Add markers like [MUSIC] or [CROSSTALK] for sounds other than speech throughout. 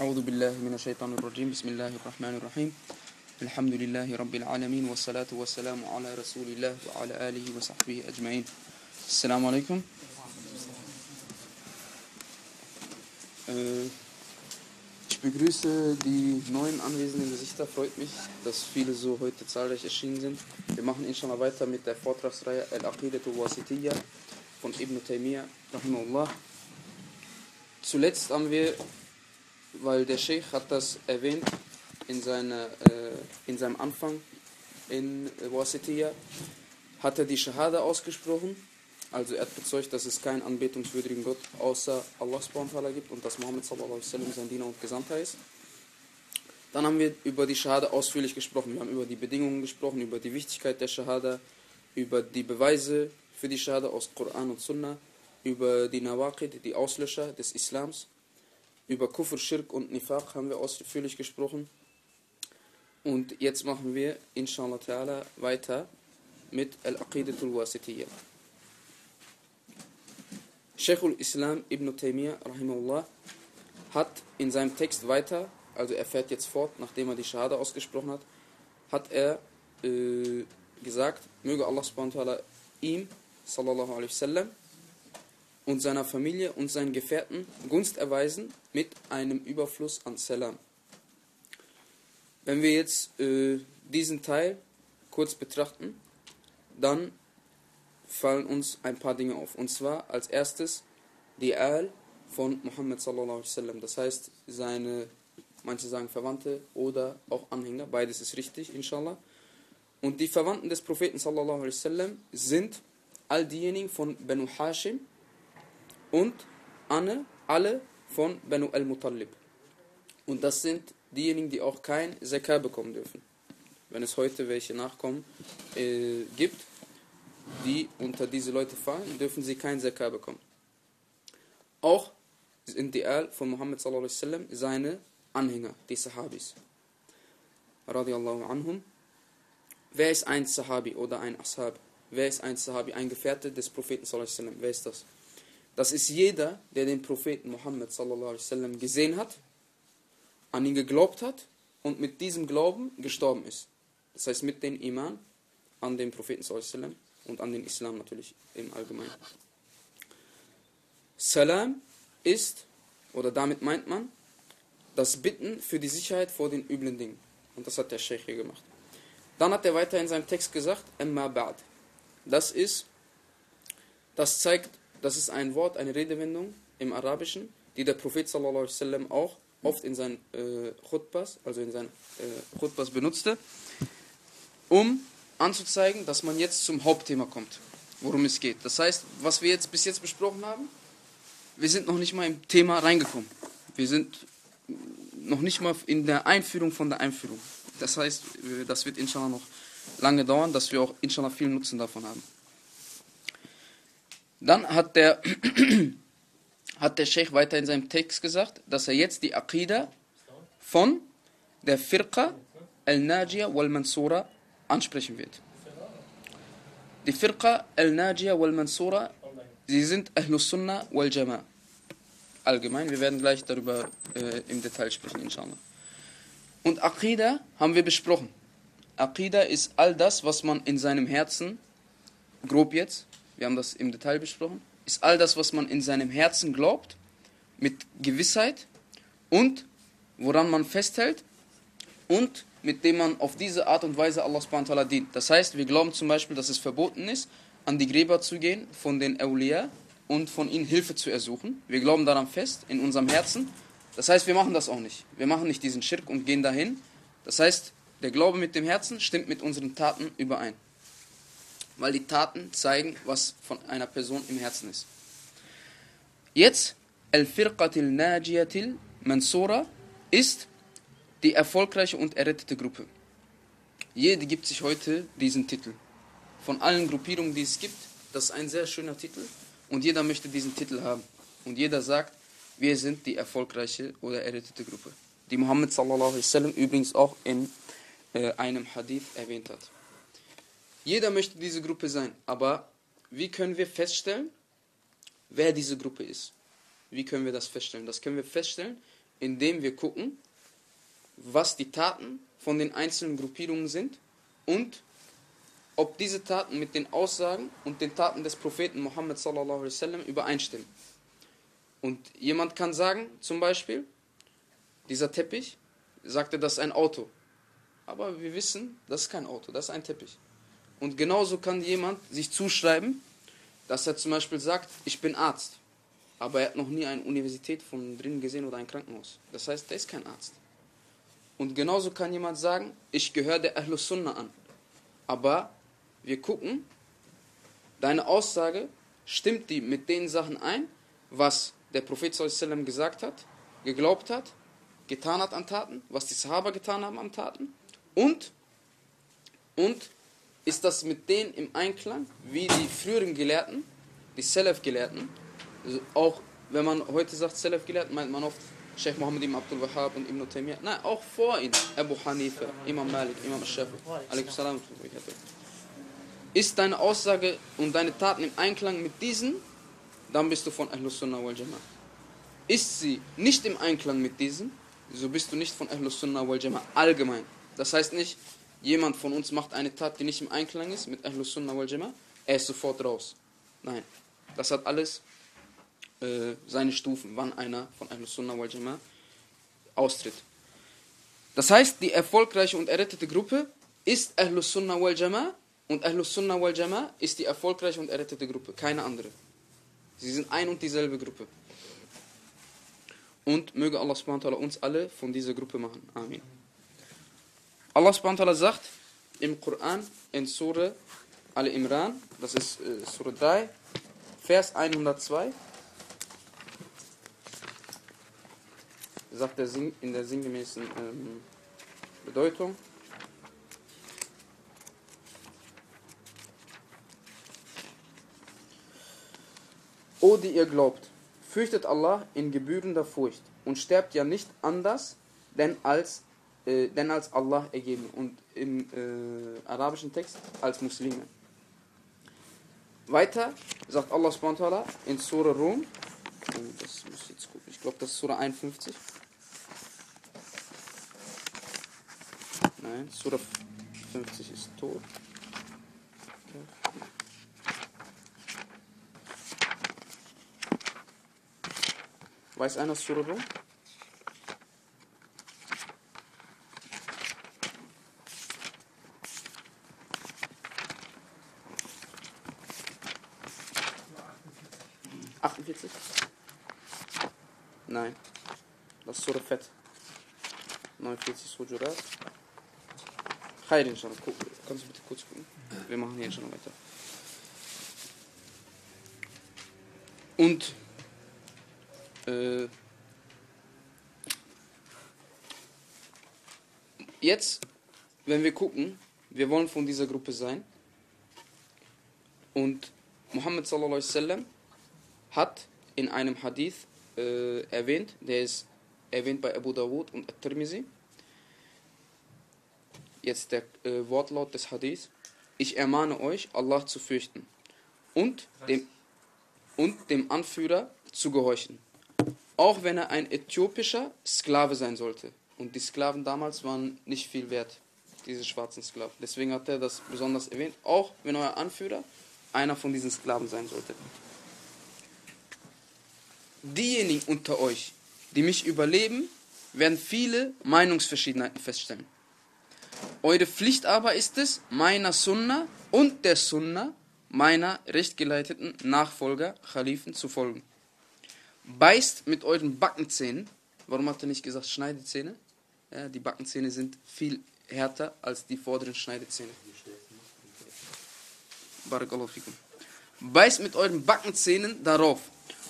أعوذ بالله من الشيطان الرجيم بسم الله الرحمن الرحيم الحمد لله رب العالمين والصلاة والسلام على رسول الله وعلى آله وصحبه أجمعين السلام عليكم Äh, Ich begrüße die neuen anwesenden Gesichter. Freut mich, dass viele so heute zahlreich erschienen sind. Wir machen inshallah weiter mit der Vortragsreihe Al-Aqidatu Wasitiyya von Ibn Taymiyyah, rahimahullah. Zuletzt haben wir, weil der Sheikh hat das erwähnt in, seiner, äh, in seinem Anfang in Wasitiyya, hat er die Shahada ausgesprochen. Also er hat bezeugt, dass es keinen anbetungswürdigen Gott außer Allah subhanahu gibt und dass Muhammad sallallahu alaihi wasallam sein Diener und Gesandter ist. Dann haben wir über die Shahada ausführlich gesprochen. Wir haben über die Bedingungen gesprochen, über die Wichtigkeit der Shahada, über die Beweise für die Shahada aus Koran und Sunnah, über die Nawaqid, die Auslöscher des Islams, über Kufr, Schirk und Nifaq haben wir ausführlich gesprochen. Und jetzt machen wir, inshallah ta'ala, weiter mit Al-Aqidatul Wasitiyya. Sheikhul Islam Ibn Taymiyyah rahimahullah hat in seinem Text weiter, also er fährt jetzt fort, nachdem er die Shahada ausgesprochen hat, hat er äh, gesagt, möge Allah subhanahu wa ta'ala ihm, sallallahu alaihi wasallam, und seiner Familie und seinen Gefährten Gunst erweisen mit einem Überfluss an Salam. Wenn wir jetzt äh, diesen Teil kurz betrachten, dann fallen uns ein paar Dinge auf. Und zwar als erstes die Al von Muhammad sallallahu alaihi wasallam. Das heißt, seine, manche sagen Verwandte oder auch Anhänger. Beides ist richtig, inshallah. Und die Verwandten des Propheten sallallahu alaihi wasallam sind all diejenigen von Banu Hashim und Anne, alle von Banu al-Muttalib. Und das sind diejenigen, die auch kein Zakah bekommen dürfen. Wenn es heute welche Nachkommen äh, gibt, die unter diese Leute fallen, dürfen sie kein Zakah bekommen. Auch sind die Al von Muhammad sallallahu seine Anhänger, die Sahabis. Radiallahu anhum. Wer ist ein Sahabi oder ein Ashab? Wer ist ein Sahabi, ein Gefährte des Propheten sallallahu? Wer ist das? Das ist jeder, der den Propheten wasallam gesehen hat, an ihn geglaubt hat und mit diesem Glauben gestorben ist. Das heißt mit dem Iman an den Propheten und an den Islam natürlich im Allgemeinen. Salam ist, oder damit meint man, das Bitten für die Sicherheit vor den üblen Dingen. Und das hat der Sheikh hier gemacht. Dann hat er weiter in seinem Text gesagt, Emma Ba'd. Das ist, das zeigt, das ist ein Wort, eine Redewendung im Arabischen, die der Prophet sallallahu alaihi wasallam auch oft in seinen äh, Khutbas, also in seinen äh, Khutbas benutzte, um anzuzeigen, dass man jetzt zum Hauptthema kommt, worum es geht. Das heißt, was wir jetzt bis jetzt besprochen haben, wir sind noch nicht mal im Thema reingekommen. Wir sind noch nicht mal in der Einführung von der Einführung. Das heißt, das wird inshallah noch lange dauern, dass wir auch inshallah viel Nutzen davon haben. Dann hat der, [CLEARS THROAT] hat der Sheikh weiter in seinem Text gesagt, dass er jetzt die Aqidah von der Firqa al-Najiyah wal-Mansura ansprechen wird. Die Firqa al-Najiyah wal-Mansura, sie sind Ahlus Sunnah wal-Jama. Allgemein, wir werden gleich darüber äh, im Detail sprechen, inshallah. Und Aqidah haben wir besprochen. Aqidah ist all das, was man in seinem Herzen, grob jetzt, wir haben das im Detail besprochen, ist all das, was man in seinem Herzen glaubt, mit Gewissheit und woran man festhält und mit dem man auf diese Art und Weise Allah subhanahu dient. Das heißt, wir glauben zum Beispiel, dass es verboten ist, an die Gräber zu gehen von den Awliya und von ihnen Hilfe zu ersuchen. Wir glauben daran fest, in unserem Herzen. Das heißt, wir machen das auch nicht. Wir machen nicht diesen Schirk und gehen dahin. Das heißt, der Glaube mit dem Herzen stimmt mit unseren Taten überein. Weil die Taten zeigen, was von einer Person im Herzen ist. Jetzt, Al-Firqatil Najiyatil Mansura ist die erfolgreiche und errettete Gruppe. Jede gibt sich heute diesen Titel. Von allen Gruppierungen, die es gibt, das ist ein sehr schöner Titel und jeder möchte diesen Titel haben. Und jeder sagt, wir sind die erfolgreiche oder errettete Gruppe. Die Muhammad sallallahu alaihi wasallam übrigens auch in äh, einem Hadith erwähnt hat. Jeder möchte diese Gruppe sein, aber wie können wir feststellen, wer diese Gruppe ist? Wie können wir das feststellen? Das können wir feststellen, indem wir gucken, was die Taten von den einzelnen Gruppierungen sind und ob diese Taten mit den Aussagen und den Taten des Propheten Muhammad sallallahu wasallam übereinstimmen. Und jemand kann sagen, zum Beispiel, dieser Teppich, sagte, das ist ein Auto. Aber wir wissen, das ist kein Auto, das ist ein Teppich. Und genauso kann jemand sich zuschreiben, dass er zum Beispiel sagt, ich bin Arzt. Aber er hat noch nie eine Universität von drinnen gesehen oder ein Krankenhaus. Das heißt, der ist kein Arzt. Und genauso kann jemand sagen, ich gehöre der Ahlus Sunnah an. Aber wir gucken, deine Aussage, stimmt die mit den Sachen ein, was der Prophet sallam gesagt hat, geglaubt hat, getan hat an Taten, was die Sahaba getan haben an Taten und, und ist das mit denen im Einklang, wie die früheren Gelehrten, die Salaf-Gelehrten, also auch wenn man heute sagt Salaf-Gelehrten, meint man oft Sheikh Muhammad ibn Abdul Wahhab und Ibn Taymiyyah. Nein, auch vor ihnen. Abu Hanifa, Imam Malik, Imam Shafi. Ist deine Aussage und deine Taten im Einklang mit diesen, dann bist du von Ahlus Sunnah wal Jama'ah. Ist sie nicht im Einklang mit diesen, so bist du nicht von Ahlus Sunnah wal Jama'ah allgemein. Das heißt nicht, jemand von uns macht eine Tat, die nicht im Einklang ist mit Ahlus Sunnah wal Jama'ah, er ist sofort raus. Nein, das hat alles äh, seine Stufen, wann einer von Ahlus Sunnah wal Jama'ah austritt. Das heißt, die erfolgreiche und errettete Gruppe ist Ahlus Sunnah wal Jama'ah und Ahlus Sunnah wal Jama'ah ist die erfolgreiche und errettete Gruppe, keine andere. Sie sind ein und dieselbe Gruppe. Und möge Allah subhanahu uns alle von dieser Gruppe machen. Amen. Allah subhanahu sagt im Koran in Surah Al-Imran, das ist äh, Surah 3, Vers 102, sagt er in der sinngemäßen ähm, Bedeutung. O die ihr glaubt, fürchtet Allah in gebührender Furcht und sterbt ja nicht anders, denn als, äh, denn als Allah ergeben und im äh, arabischen Text als Muslime. Weiter sagt Allah subhanahu in Surah Rum, oh, das muss jetzt gucken, ich glaube das ist Surah 51. Nein, Surah 50 ist tot. Weiß einer Surah Rum? Achtundvierzig? Nein. Surah Fett. 49 Sujurat. Khair inshallah. Kannst du bitte kurz gucken? Wir machen hier schon weiter. Und äh, jetzt, wenn wir gucken, wir wollen von dieser Gruppe sein. Und Muhammad sallallahu alaihi hat in einem Hadith äh, erwähnt, der ist erwähnt bei Abu Dawud und At-Tirmizi, jetzt der äh, Wortlaut des Hadiths, ich ermahne euch, Allah zu fürchten und dem, und dem Anführer zu gehorchen. Auch wenn er ein äthiopischer Sklave sein sollte. Und die Sklaven damals waren nicht viel wert, diese schwarzen Sklaven. Deswegen hat er das besonders erwähnt. Auch wenn euer Anführer einer von diesen Sklaven sein sollte. Diejenigen unter euch, die mich überleben, werden viele Meinungsverschiedenheiten feststellen. Eure Pflicht aber ist es, meiner Sunna und der Sunna meiner rechtgeleiteten Nachfolger, Khalifen, zu folgen. Beißt mit euren Backenzähnen. Warum hat er nicht gesagt Schneidezähne? Ja, die Backenzähne sind viel härter als die vorderen Schneidezähne. Beißt mit euren Backenzähnen darauf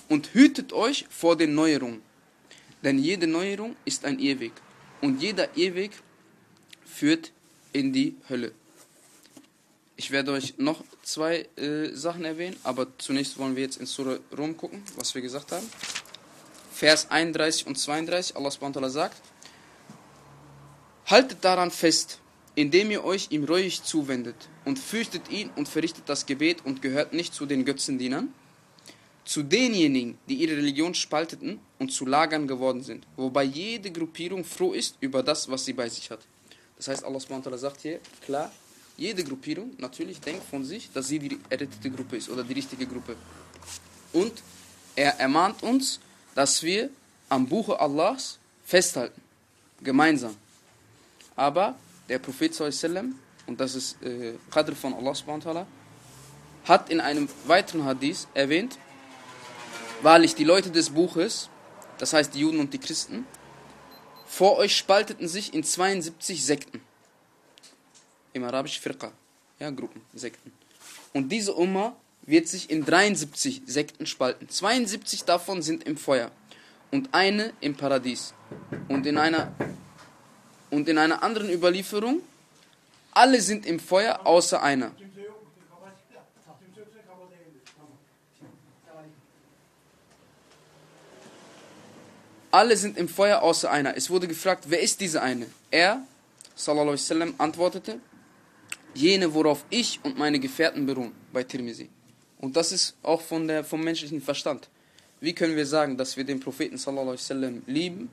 und hütet euch vor den Neuerungen. Denn jede Neuerung ist ein Irrweg. Und jeder Irrweg führt in die Hölle. Ich werde euch noch zwei äh, Sachen erwähnen, aber zunächst wollen wir jetzt in Surah Rum gucken, was wir gesagt haben. Vers 31 und 32, Allah subhanahu sagt, Haltet daran fest, indem ihr euch ihm reuig zuwendet und fürchtet ihn und verrichtet das Gebet und gehört nicht zu den Götzendienern. Zu denjenigen, die ihre Religion spalteten und zu Lagern geworden sind, wobei jede Gruppierung froh ist über das, was sie bei sich hat. Das heißt, Allah sagt hier, klar, jede Gruppierung natürlich denkt von sich, dass sie die errettete Gruppe ist oder die richtige Gruppe. Und er ermahnt uns, dass wir am Buche Allahs festhalten, gemeinsam. Aber der Prophet sallam, und das ist äh, Qadr von Allah hat in einem weiteren Hadith erwähnt, Wahrlich, die Leute des Buches, das heißt die Juden und die Christen, vor euch spalteten sich in 72 Sekten. Im Arabisch Firqa, ja, Gruppen, Sekten. Und diese Umma wird sich in 73 Sekten spalten. 72 davon sind im Feuer und eine im Paradies. Und in einer, und in einer anderen Überlieferung, alle sind im Feuer außer einer. Alle sind im Feuer außer einer. Es wurde gefragt, wer ist diese eine? Er, sallallahu alaihi wasallam, antwortete, jene, worauf ich und meine Gefährten beruhen, bei Tirmizi. Und das ist auch von der, vom menschlichen Verstand. Wie können wir sagen, dass wir den Propheten sallallahu alaihi wasallam lieben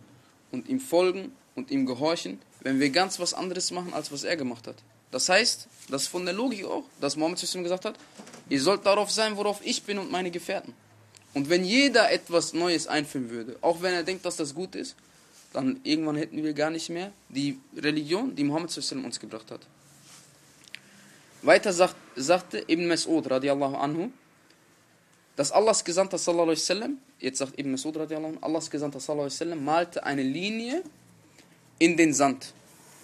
und ihm folgen und ihm gehorchen, wenn wir ganz was anderes machen, als was er gemacht hat? Das heißt, das ist von der Logik auch, dass Mohammed gesagt hat, ihr sollt darauf sein, worauf ich bin und meine Gefährten. Und wenn jeder etwas Neues einführen würde, auch wenn er denkt, dass das gut ist, dann irgendwann hätten wir gar nicht mehr die Religion, die Muhammad uns gebracht hat. Weiter sagt, sagte Ibn Mas'ud radiallahu anhu, dass Allahs Gesandter sallallahu jetzt sagt Ibn Mas'ud radiallahu anhu, Allahs Gesandter sallallahu malte eine Linie in den Sand,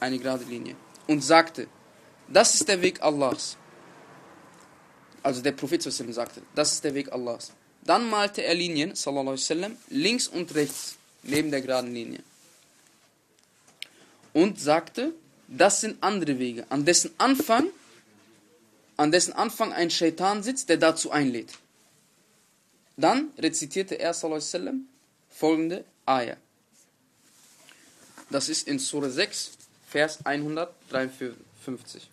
eine gerade Linie, und sagte, das ist der Weg Allahs. Also der Prophet sallallahu sagte, das ist der Weg Allahs. Dann malte er Linien, sallallahu alaihi wasallam, links und rechts, neben der geraden Linie. Und sagte, das sind andere Wege, an dessen Anfang, an dessen Anfang ein Shaitan sitzt, der dazu einlädt. Dann rezitierte er, sallallahu alaihi wasallam, folgende Ayah. Das ist in Surah 6, Vers 153.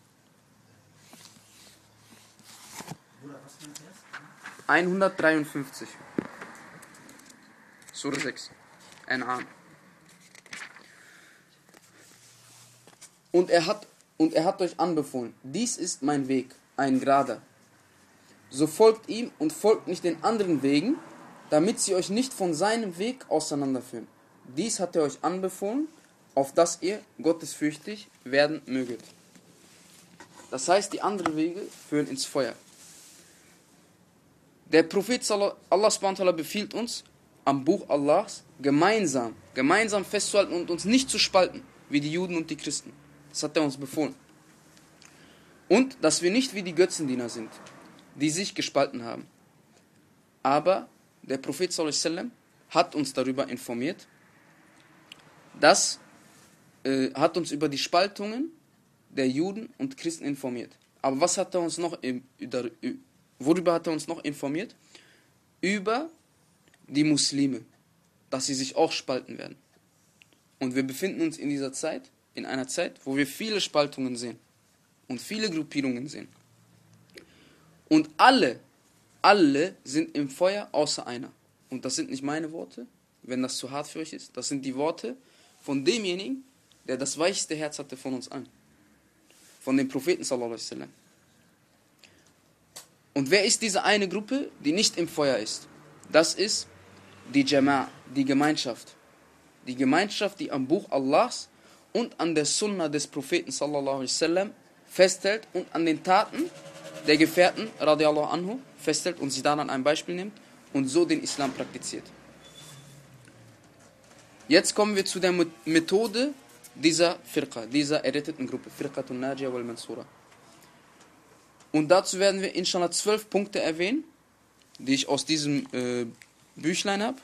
153. Surah 6. An'am. Und er hat und er hat euch anbefohlen, dies ist mein Weg, ein gerader. So folgt ihm und folgt nicht den anderen Wegen, damit sie euch nicht von seinem Weg auseinanderführen. Dies hat er euch anbefohlen, auf dass ihr gottesfürchtig werden möget. Das heißt, die anderen Wege führen ins Feuer. Der Prophet Allah subhanahu befiehlt uns, am Buch Allahs gemeinsam, gemeinsam festzuhalten und uns nicht zu spalten, wie die Juden und die Christen. Das hat er uns befohlen. Und dass wir nicht wie die Götzendiener sind, die sich gespalten haben. Aber der Prophet sallam, hat uns darüber informiert, dass äh, hat uns über die Spaltungen der Juden und Christen informiert. Aber was hat er uns noch Worüber hat er uns noch informiert? Über die Muslime, dass sie sich auch spalten werden. Und wir befinden uns in dieser Zeit, in einer Zeit, wo wir viele Spaltungen sehen und viele Gruppierungen sehen. Und alle, alle sind im Feuer außer einer. Und das sind nicht meine Worte, wenn das zu hart für euch ist. Das sind die Worte von demjenigen, der das weichste Herz hatte von uns allen. Von dem Propheten sallallahu alaihi wasallam. Und wer ist diese eine Gruppe, die nicht im Feuer ist? Das ist die Jama', die Gemeinschaft. Die Gemeinschaft, die am Buch Allahs und an der Sunna des Propheten sallallahu alaihi wasallam festhält und an den Taten der Gefährten radiallahu anhu festhält und sie daran ein Beispiel nimmt und so den Islam praktiziert. Jetzt kommen wir zu der Methode dieser Firqa, dieser erretteten Gruppe, Firqatun Najia wal Mansura. Und dazu werden wir inshallah zwölf Punkte erwähnen, die ich aus diesem äh, Büchlein habe.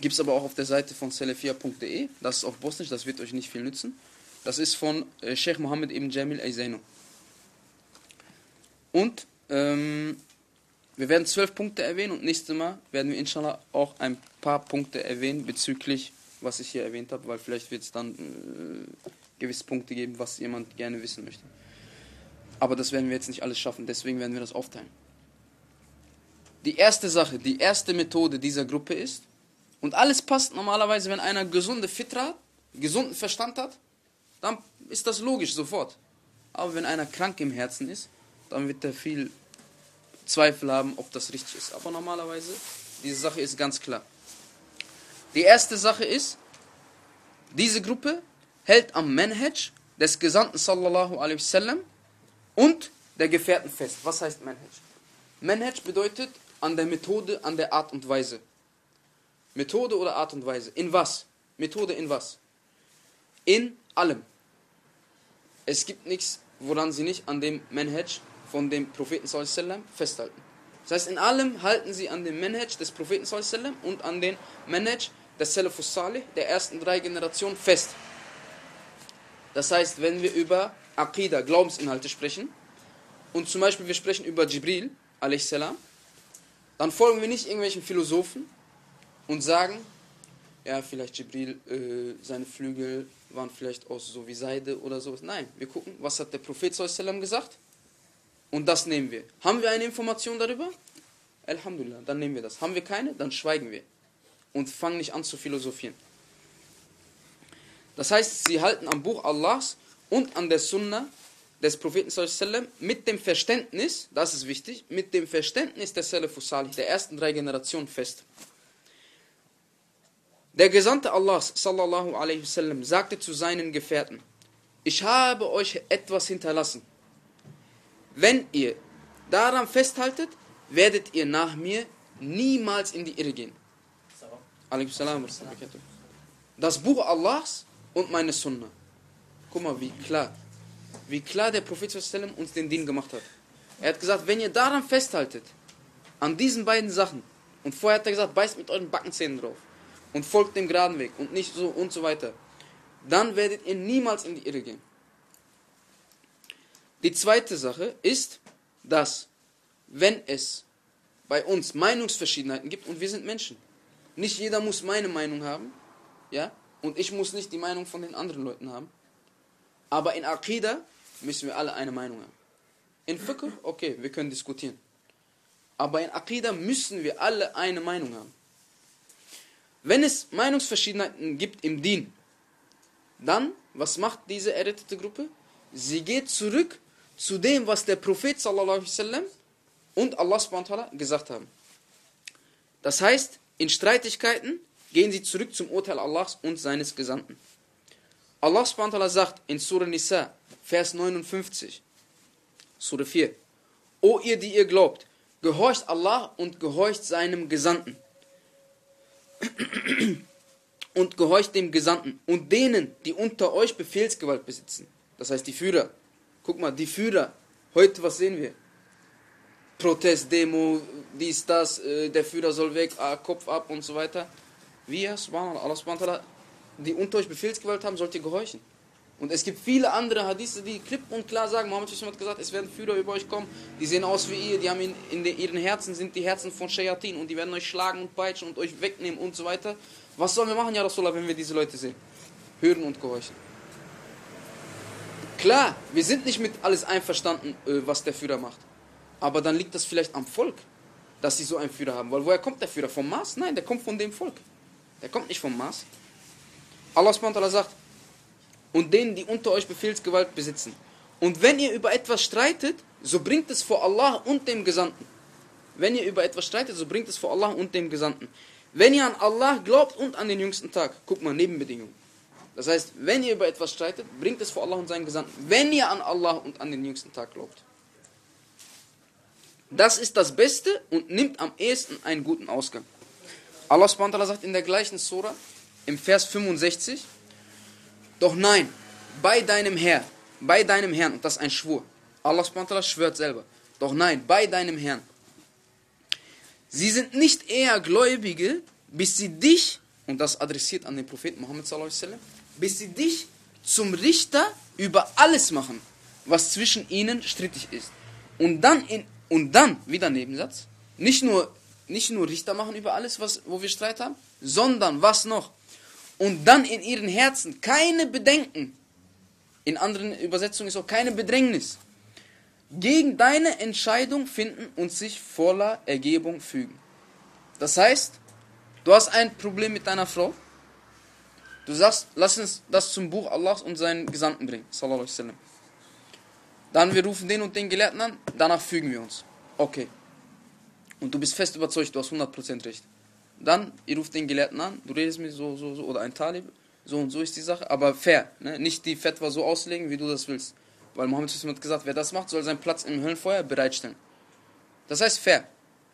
Gibt es aber auch auf der Seite von salafia.de. Das ist auf Bosnisch, das wird euch nicht viel nützen. Das ist von äh, Sheikh Mohammed ibn Jamil Ayzaino. Und ähm, wir werden zwölf Punkte erwähnen und nächstes Mal werden wir inshallah auch ein paar Punkte erwähnen bezüglich, was ich hier erwähnt habe, weil vielleicht wird es dann äh, gewisse Punkte geben, was jemand gerne wissen möchte. Aber das werden wir jetzt nicht alles schaffen, deswegen werden wir das aufteilen. die erste Sache, die erste Methode dieser Gruppe ist, und alles passt normalerweise, wenn einer gesunde Fitra hat, gesunden Verstand hat, dann ist das logisch sofort. Aber wenn einer krank im Herzen ist, dann wird er viel Zweifel haben, ob das richtig ist. Aber normalerweise, diese Sache ist ganz klar. Die erste Sache ist, diese Gruppe hält am Manhaj des Gesandten sallallahu alaihi wasallam und der Gefährten fest. Was heißt Manhaj? Manhaj bedeutet an der Methode, an der Art und Weise. Methode oder Art und Weise. In was? Methode in was? In allem. Es gibt nichts, woran sie nicht an dem Manhaj von dem Propheten sallam festhalten. Das heißt, in allem halten sie an dem Manhaj des Propheten sallam und an den Manhaj des Salafus Salih, der ersten drei Generationen, fest. Das heißt, wenn wir über Aqidah, Glaubensinhalte sprechen, und zum Beispiel wir sprechen über Jibril, a.s., dann folgen wir nicht irgendwelchen Philosophen und sagen, ja, vielleicht Jibril, äh, seine Flügel waren vielleicht aus so wie Seide oder sowas. Nein, wir gucken, was hat der Prophet sallam gesagt und das nehmen wir. Haben wir eine Information darüber? Alhamdulillah, dann nehmen wir das. Haben wir keine? Dann schweigen wir und fangen nicht an zu philosophieren. Das heißt, sie halten am Buch Allahs und an der Sunna des Propheten sallam mit dem Verständnis, das ist wichtig, mit dem Verständnis der Salafus Salih, der ersten drei Generationen fest. Der Gesandte Allahs sallallahu alaihi wasallam sagte zu seinen Gefährten: Ich habe euch etwas hinterlassen. Wenn ihr daran festhaltet, werdet ihr nach mir niemals in die Irre gehen. Das Buch Allahs und meine Sunna. Guck mal, wie klar, wie klar der Prophet uns den Dien gemacht hat. Er hat gesagt, wenn ihr daran festhaltet, an diesen beiden Sachen, und vorher hat er gesagt, beißt mit euren Backenzähnen drauf und folgt dem geraden Weg und nicht so und so weiter, dann werdet ihr niemals in die Irre gehen. Die zweite Sache ist, dass wenn es bei uns Meinungsverschiedenheiten gibt und wir sind Menschen, nicht jeder muss meine Meinung haben, ja, und ich muss nicht die Meinung von den anderen Leuten haben, aber in Aqidah müssen wir alle eine Meinung haben. In Fiqh, okay, wir können diskutieren. Aber in Aqidah müssen wir alle eine Meinung haben. Wenn es Meinungsverschiedenheiten gibt im Dien, dann, was macht diese errettete Gruppe? Sie geht zurück zu dem, was der Prophet sallallahu sallam und Allah subhanahu gesagt haben. Das heißt, in Streitigkeiten gehen sie zurück zum Urteil Allahs und seines Gesandten. Allah subhanahu sagt in Surah Nisa, Vers 59, Surah 4, O ihr, die ihr glaubt, gehorcht Allah und gehorcht seinem Gesandten [CLEARS THROAT] und gehorcht dem Gesandten und denen, die unter euch Befehlsgewalt besitzen. Das heißt die Führer. Guck mal, die Führer. Heute, was sehen wir? Protest, Demo, dies, das, äh, der Führer soll weg, ah, Kopf ab und so weiter. Wir, Allah subhanahu die unter euch Befehlsgewalt haben, sollt ihr gehorchen. Und es gibt viele andere Hadithe, die klipp und klar sagen, Muhammad hat gesagt, es werden Führer über euch kommen, die sehen aus wie ihr, die haben in, in den, ihren Herzen sind die Herzen von Shayatin und die werden euch schlagen und peitschen und euch wegnehmen und so weiter. Was sollen wir machen, ja Rasulullah, wenn wir diese Leute sehen? Hören und gehorchen. Klar, wir sind nicht mit alles einverstanden, äh, was der Führer macht. Aber dann liegt das vielleicht am Volk, dass sie so einen Führer haben. Weil woher kommt der Führer? Vom Mars? Nein, der kommt von dem Volk. Der kommt nicht vom Mars. Allah sagt, und denen, die unter euch Befehlsgewalt besitzen. Und wenn ihr über etwas streitet, so bringt es vor Allah und dem Gesandten. Wenn ihr über etwas streitet, so bringt es vor Allah und dem Gesandten. Wenn ihr an Allah glaubt und an den jüngsten Tag, guck mal, Nebenbedingungen. Das heißt, wenn ihr über etwas streitet, bringt es vor Allah und seinen Gesandten. Wenn ihr an Allah und an den jüngsten Tag glaubt. Das ist das Beste und nimmt am ehesten einen guten Ausgang. Allah sagt in der gleichen Surah, im Vers 65, doch nein, bei deinem Herr, bei deinem Herrn, und das ist ein Schwur. Allah subhanahu schwört selber. Doch nein, bei deinem Herrn. Sie sind nicht eher Gläubige, bis sie dich, und das adressiert an den Propheten alaihi wasallam, bis sie dich zum Richter über alles machen, was zwischen ihnen strittig ist. Und dann, in, und dann, wieder Nebensatz, nicht nur, nicht nur Richter machen über alles, was, wo wir Streit haben, sondern was noch? Und dann in ihren Herzen keine Bedenken, in anderen Übersetzungen ist auch keine Bedrängnis, gegen deine Entscheidung finden und sich voller Ergebung fügen. Das heißt, du hast ein Problem mit deiner Frau. Du sagst, lass uns das zum Buch Allahs und seinen Gesandten bringen. Sallallahu alaihi wasallam. Dann wir rufen den und den Gelehrten an, danach fügen wir uns. Okay. Und du bist fest überzeugt, du hast 100% recht. Dann, ihr ruft den Gelehrten an, du redest mit so, so, so, oder ein Talib, so und so ist die Sache, aber fair. Ne? Nicht die Fetwa so auslegen, wie du das willst. Weil Mohammed hat gesagt, wer das macht, soll seinen Platz im Höllenfeuer bereitstellen. Das heißt fair.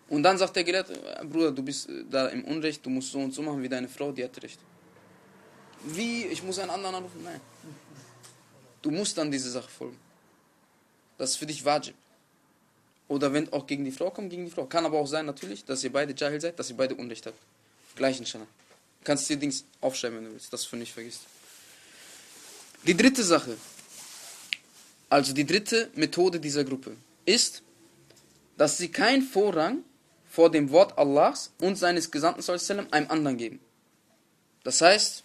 Und dann sagt der Gelehrte, Bruder, du bist äh, da im Unrecht, du musst so und so machen wie deine Frau, die hat recht. Wie? Ich muss einen anderen anrufen? Nein. Du musst dann diese Sache folgen. Das ist für dich wajib. Oder wenn auch gegen die Frau kommt, gegen die Frau. Kann aber auch sein natürlich, dass ihr beide Jahil seid, dass ihr beide Unrecht habt. Gleichen Schana. Kannst dir Dings aufschreiben, wenn du willst, dass du nicht vergisst. Die dritte Sache, also die dritte Methode dieser Gruppe, ist, dass sie keinen Vorrang vor dem Wort Allahs und seines Gesandten einem anderen geben. Das heißt,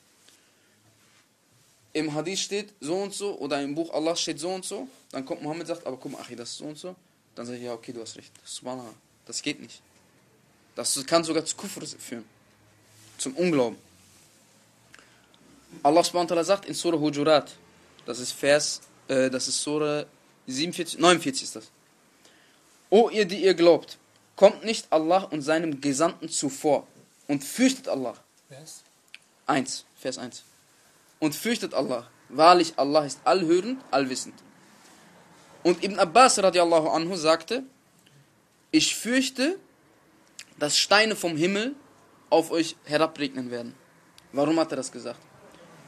im Hadith steht so und so oder im Buch Allah steht so und so, dann kommt Mohammed und sagt, aber guck mal, Achi, das ist so und so. Dann sage ich, ja, okay, du hast recht. Subhanallah, das geht nicht. Das kann sogar zu Kufr führen. Zum Unglauben. Allah subhanahu sagt in Surah Hujurat, das ist Vers, äh, das ist Surah 47, 49 ist das. O ihr, die ihr glaubt, kommt nicht Allah und seinem Gesandten zuvor und fürchtet Allah. Vers 1, Vers 1 und fürchtet Allah. Wahrlich, Allah ist allhörend, allwissend. Und Ibn Abbas radiallahu anhu sagte, ich fürchte, dass Steine vom Himmel auf euch herabregnen werden. Warum hat er das gesagt?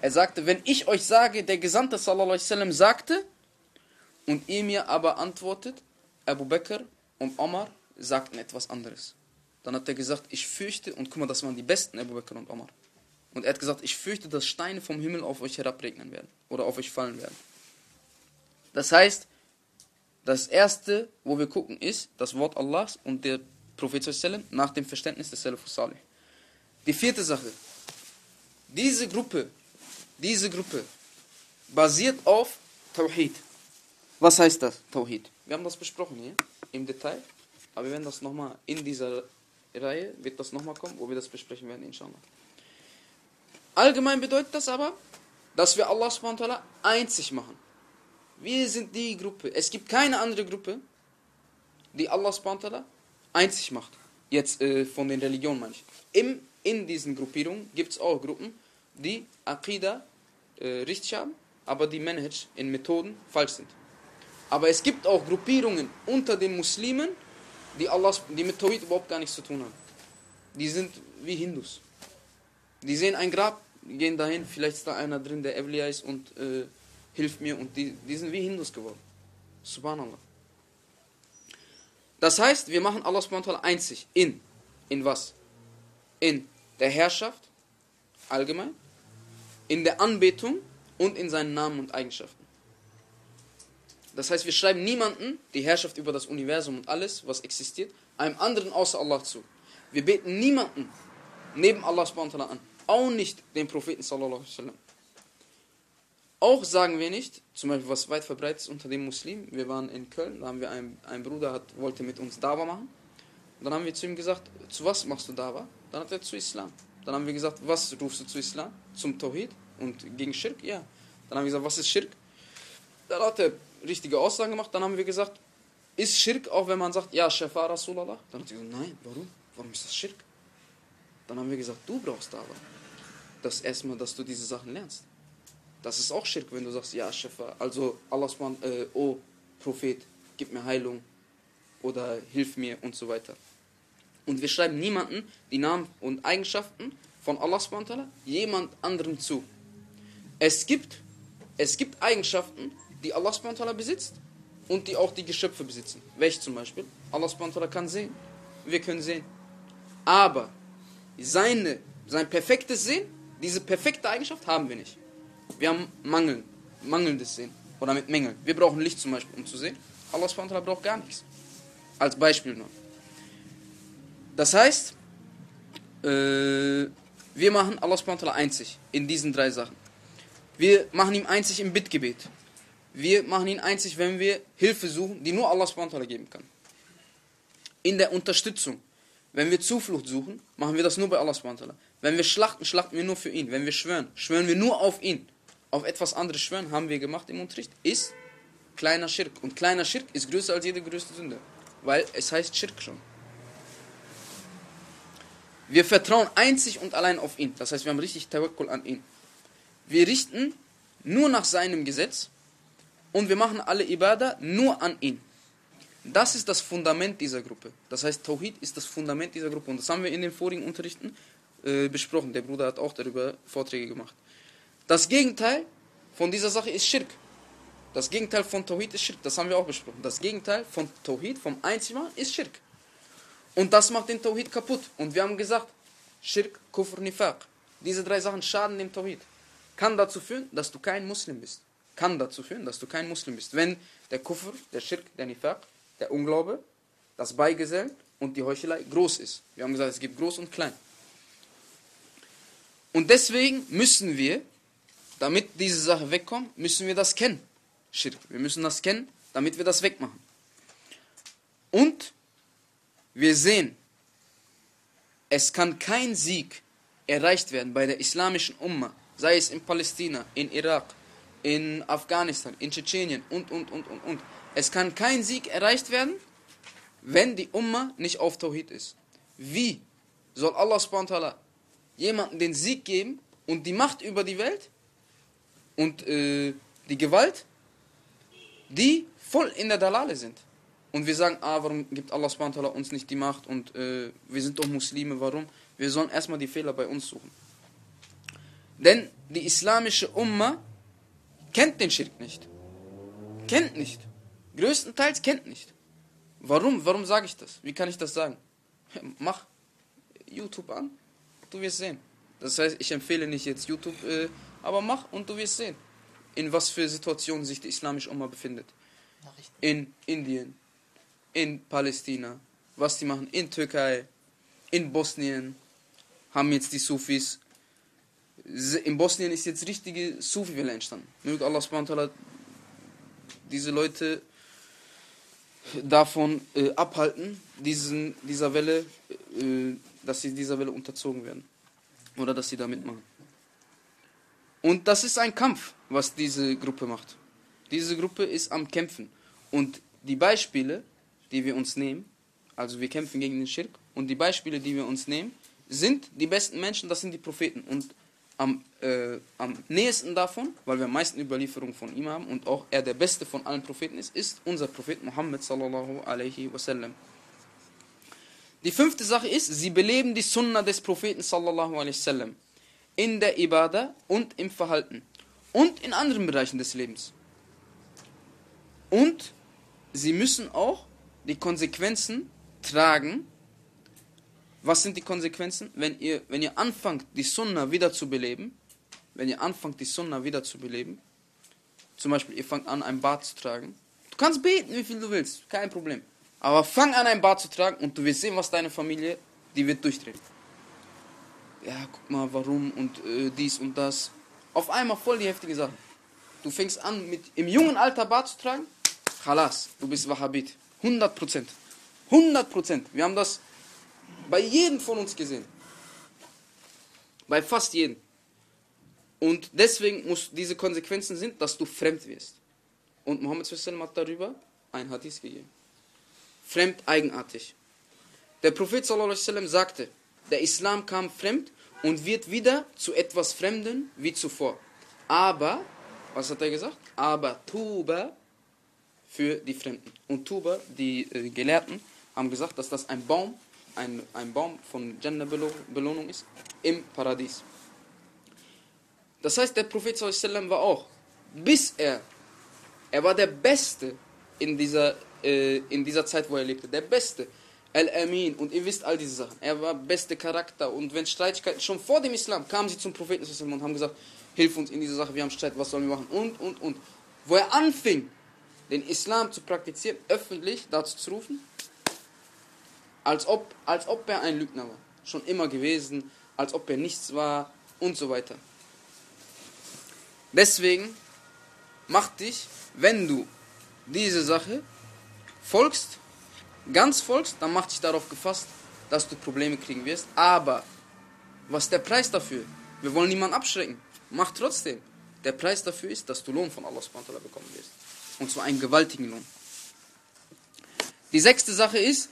Er sagte, wenn ich euch sage, der Gesandte sallallahu alaihi wasallam sagte, und ihr mir aber antwortet, Abu Bakr und Omar sagten etwas anderes. Dann hat er gesagt, ich fürchte, und guck mal, das waren die besten Abu Bakr und Omar. Und er hat gesagt, ich fürchte, dass Steine vom Himmel auf euch herabregnen werden oder auf euch fallen werden. Das heißt, das erste, wo wir gucken, ist das Wort Allahs und der Prophet nach dem Verständnis des Salafus Salih. Die vierte Sache. Diese Gruppe, diese Gruppe basiert auf Tawhid. Was heißt das, Tawhid? Wir haben das besprochen hier im Detail, aber wir werden das nochmal in dieser Reihe, wird das nochmal kommen, wo wir das besprechen werden, inshallah. Allgemein bedeutet das aber, dass wir Allah subhanahu einzig machen. Wir sind die Gruppe. Es gibt keine andere Gruppe, die Allah subhanahu einzig macht. Jetzt äh, von den Religionen meine ich. Im, in diesen Gruppierungen gibt es auch Gruppen, die Aqidah äh, richtig haben, aber die Manhaj in Methoden falsch sind. Aber es gibt auch Gruppierungen unter den Muslimen, die, Allah, die mit Tawhid überhaupt gar nichts zu tun haben. Die sind wie Hindus. Die sehen ein Grab, gehen dahin, vielleicht ist da einer drin, der Evliya ist und äh, hilft mir und die, die sind wie Hindus geworden. Subhanallah. Das heißt, wir machen Allah subhanahu einzig. In. In was? In der Herrschaft, allgemein, in der Anbetung und in seinen Namen und Eigenschaften. Das heißt, wir schreiben niemanden die Herrschaft über das Universum und alles, was existiert, einem anderen außer Allah zu. Wir beten niemanden neben Allah subhanahu an auch nicht den Propheten sallallahu alaihi wasallam. Auch sagen wir nicht, zum Beispiel was weit verbreitet ist unter den Muslimen, wir waren in Köln, da haben wir einen, einen Bruder, hat, wollte mit uns Dawa machen. Dann haben wir zu ihm gesagt, zu was machst du Dawa? Dann hat er zu Islam. Dann haben wir gesagt, was rufst du zu Islam? Zum Tawhid und gegen Schirk? Ja. Dann haben wir gesagt, was ist Schirk? Dann hat er richtige Aussagen gemacht. Dann haben wir gesagt, ist Schirk auch, wenn man sagt, ja, Shafa Rasulallah? Dann hat er gesagt, nein, warum? Warum ist das Schirk? Dann haben wir gesagt, du brauchst Dawa das erstmal, dass du diese Sachen lernst. Das ist auch Schirk, wenn du sagst, ja, Schäfer, also Allah, äh, oh Prophet, gib mir Heilung oder hilf mir und so weiter. Und wir schreiben niemanden die Namen und Eigenschaften von Allah jemand anderem zu. Es gibt, es gibt Eigenschaften, die Allah besitzt und die auch die Geschöpfe besitzen. Welche zum Beispiel? Allah kann sehen. Wir können sehen. Aber seine, sein perfektes Sehen diese perfekte Eigenschaft haben wir nicht. Wir haben Mangel, mangelndes Sehen oder mit Mängeln. Wir brauchen Licht zum Beispiel, um zu sehen. Allah braucht gar nichts. Als Beispiel nur. Das heißt, äh, wir machen Allah einzig in diesen drei Sachen. Wir machen ihm einzig im Bittgebet. wir machen ihn einzig, wenn wir Hilfe suchen, die nur Allah geben kann. In der Unterstützung. Wenn wir Zuflucht suchen, machen wir das nur bei Allah Wenn wir schlachten, schlachten wir nur für ihn. Wenn wir schwören, schwören wir nur auf ihn. Auf etwas anderes schwören, haben wir gemacht im Unterricht, ist kleiner Schirk. Und kleiner Schirk ist größer als jede größte Sünde. Weil es heißt Schirk schon. Wir vertrauen einzig und allein auf ihn. Das heißt, wir haben richtig Tawakkul an ihn. Wir richten nur nach seinem Gesetz und wir machen alle Ibadah nur an ihn. Das ist das Fundament dieser Gruppe. Das heißt, Tawhid ist das Fundament dieser Gruppe. Und das haben wir in den vorigen Unterrichten äh, besprochen. Der Bruder hat auch darüber Vorträge gemacht. Das Gegenteil von dieser Sache ist Schirk. Das Gegenteil von Tawhid ist Schirk. Das haben wir auch besprochen. Das Gegenteil von Tawhid, vom Einzigen, ist Schirk. Und das macht den Tawhid kaputt. Und wir haben gesagt, Schirk, Kufr, Nifaq. Diese drei Sachen schaden dem Tawhid. Kann dazu führen, dass du kein Muslim bist. Kann dazu führen, dass du kein Muslim bist. Wenn der Kufr, der Schirk, der Nifaq der Unglaube, das Beigesellen und die Heuchelei groß ist. Wir haben gesagt, es gibt groß und klein. Und deswegen müssen wir, damit diese Sache wegkommt, müssen wir das kennen. Schirk. Wir müssen das kennen, damit wir das wegmachen. Und wir sehen, es kann kein Sieg erreicht werden bei der islamischen Umma, sei es in Palästina, in Irak, in Afghanistan, in Tschetschenien und, und, und, und, und. Es kann kein Sieg erreicht werden, wenn die Umma nicht auf Tawhid ist. Wie soll Allah jemandem den Sieg geben und die Macht über die Welt und äh, die Gewalt, die voll in der Dalale sind? Und wir sagen, ah, warum gibt Allah uns nicht die Macht und äh, wir sind doch Muslime, warum? Wir sollen erstmal die Fehler bei uns suchen. Denn die islamische Umma kennt den Schirk nicht. Kennt nicht. Größtenteils kennt nicht. Warum? Warum sage ich das? Wie kann ich das sagen? [LAUGHS] Mach YouTube an, du wirst sehen. Das heißt, ich empfehle nicht jetzt YouTube, äh, aber mach und du wirst sehen, in was für Situationen sich die islamische Umma befindet. In Indien, in Palästina, was die machen, in Türkei, in Bosnien haben jetzt die Sufis. In Bosnien ist jetzt richtige Sufi-Welle entstanden. Möge Allah subhanahu diese Leute davon äh, abhalten, diesen, dieser Welle, äh, dass sie dieser Welle unterzogen werden. Oder dass sie da mitmachen. Und das ist ein Kampf, was diese Gruppe macht. Diese Gruppe ist am Kämpfen. Und die Beispiele, die wir uns nehmen, also wir kämpfen gegen den Schirk, und die Beispiele, die wir uns nehmen, sind die besten Menschen, das sind die Propheten. Und am, äh, am nächsten davon, weil wir am meisten Überlieferungen von ihm haben und auch er der beste von allen Propheten ist, ist unser Prophet Muhammad sallallahu alaihi wasallam. Die fünfte Sache ist, sie beleben die Sunna des Propheten sallallahu alaihi wasallam in der Ibadah und im Verhalten und in anderen Bereichen des Lebens. Und sie müssen auch die Konsequenzen tragen was sind die Konsequenzen? Wenn ihr, wenn ihr anfangt, die Sunna wieder zu beleben, wenn ihr anfangt, die Sunna wieder zu beleben, zum Beispiel, ihr fangt an, ein Bart zu tragen. Du kannst beten, wie viel du willst, kein Problem. Aber fang an, ein Bart zu tragen und du wirst sehen, was deine Familie, die wird durchdrehen. Ja, guck mal, warum und äh, dies und das. Auf einmal voll die heftige Sache. Du fängst an, mit im jungen Alter Bart zu tragen. Khalas, du bist Wahhabit. 100 Prozent. 100 Prozent. Wir haben das bei jedem von uns gesehen. Bei fast jedem. Und deswegen muss diese Konsequenzen sind, dass du fremd wirst. Und Muhammad hat darüber ein Hadith gegeben. Fremd, eigenartig. Der Prophet sagte, der Islam kam fremd und wird wieder zu etwas Fremden wie zuvor. Aber, was hat er gesagt? Aber Tuba für die Fremden. Und Tuba, die äh, Gelehrten, haben gesagt, dass das ein Baum ein, ein Baum von Jannah-Belohnung ist im Paradies. Das heißt, der Prophet war auch, bis er, er war der Beste in dieser, äh, in dieser Zeit, wo er lebte, der Beste. Al-Amin und ihr wisst all diese Sachen. Er war beste Charakter und wenn Streitigkeiten, schon vor dem Islam kamen sie zum Propheten und haben gesagt, hilf uns in dieser Sache, wir haben Streit, was sollen wir machen und, und, und. Wo er anfing, den Islam zu praktizieren, öffentlich dazu zu rufen, als ob, als ob er ein Lügner war. Schon immer gewesen, als ob er nichts war und so weiter. Deswegen macht dich, wenn du diese Sache folgst, ganz folgst, dann macht dich darauf gefasst, dass du Probleme kriegen wirst. Aber was der Preis dafür? Wir wollen niemanden abschrecken. Mach trotzdem. Der Preis dafür ist, dass du Lohn von Allah subhanahu bekommen wirst. Und zwar einen gewaltigen Lohn. Die sechste Sache ist,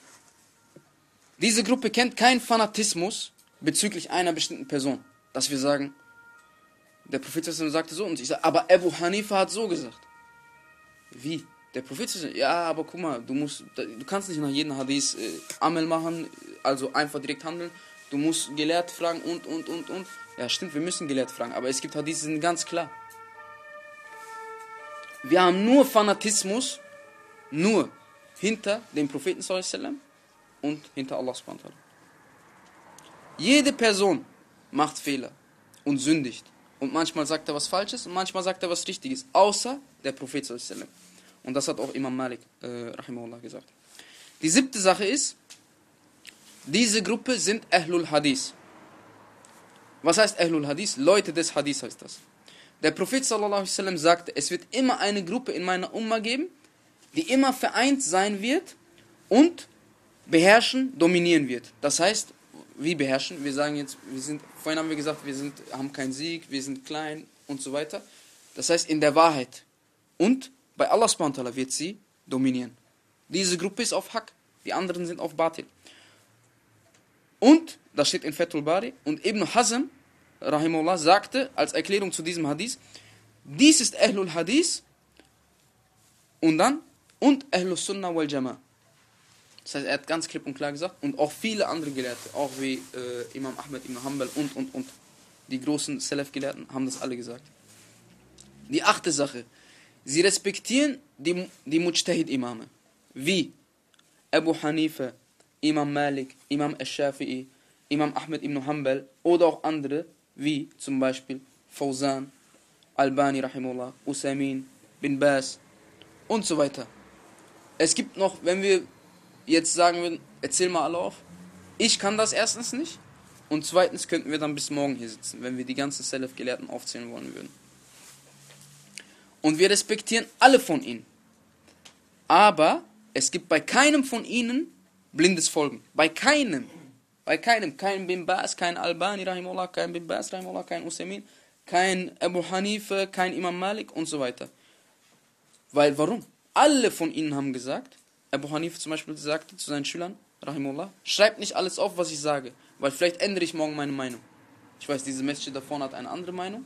diese Gruppe kennt keinen Fanatismus bezüglich einer bestimmten Person. Dass wir sagen, der Prophet sagte so und ich sage, aber Abu Hanifa hat so gesagt. Wie? Der Prophet ja, aber guck mal, du musst, du kannst nicht nach jedem Hadith äh, Amel machen, also einfach direkt handeln. Du musst gelehrt fragen und, und, und, und. Ja, stimmt, wir müssen gelehrt fragen, aber es gibt Hadith, die sind ganz klar. Wir haben nur Fanatismus, nur hinter dem Propheten und hinter Allah subhanahu Jede Person macht Fehler und sündigt. Und manchmal sagt er was Falsches und manchmal sagt er was Richtiges. Außer der Prophet Und das hat auch Imam Malik äh, rahimahullah gesagt. Die siebte Sache ist, diese Gruppe sind Ahlul Hadith. Was heißt Ahlul Hadith? Leute des Hadith heißt das. Der Prophet sallallahu alaihi sagte, es wird immer eine Gruppe in meiner Umma geben, die immer vereint sein wird und beherrschen, dominieren wird. Das heißt, wie beherrschen? Wir sagen jetzt, wir sind, vorhin haben wir gesagt, wir sind, haben keinen Sieg, wir sind klein und so weiter. Das heißt, in der Wahrheit. Und bei Allah subhanahu wird sie dominieren. Diese Gruppe ist auf Haq, die anderen sind auf Batil. Und, das steht in Fathul Bari, und Ibn Hazm, Rahimullah, sagte, als Erklärung zu diesem Hadith, dies ist Ahlul Hadith, und dann, und Ahlus Sunnah wal Jama'ah. Das heißt, er hat ganz klipp und klar gesagt, und auch viele andere Gelehrte, auch wie äh, Imam Ahmed Ibn Hanbal und, und, und, die großen Salaf-Gelehrten haben das alle gesagt. Die achte Sache, sie respektieren die, die Mujtahid-Imame, wie Abu Hanifa, Imam Malik, Imam Ash-Shafi'i, Imam Ahmed ibn Hanbal oder auch andere, wie zum Beispiel Fawzan, Albani rahimullah, Usamin, Bin Bas und so weiter. Es gibt noch, wenn wir jetzt sagen würden, erzähl mal alle auf, ich kann das erstens nicht und zweitens könnten wir dann bis morgen hier sitzen, wenn wir die ganzen Salaf-Gelehrten aufzählen wollen würden. Und wir respektieren alle von ihnen. Aber es gibt bei keinem von ihnen blindes Folgen. Bei keinem. Bei keinem. Kein Bin kein Albani, Rahimullah, kein Bin Rahimullah, kein Usaimin, kein Abu Hanifa, kein Imam Malik und so weiter. Weil, warum? Alle von ihnen haben gesagt, Abu Hanifa zum Beispiel sagte zu seinen Schülern, Rahimullah, schreibt nicht alles auf, was ich sage, weil vielleicht ändere ich morgen meine Meinung. Ich weiß, diese Messi da vorne hat eine andere Meinung,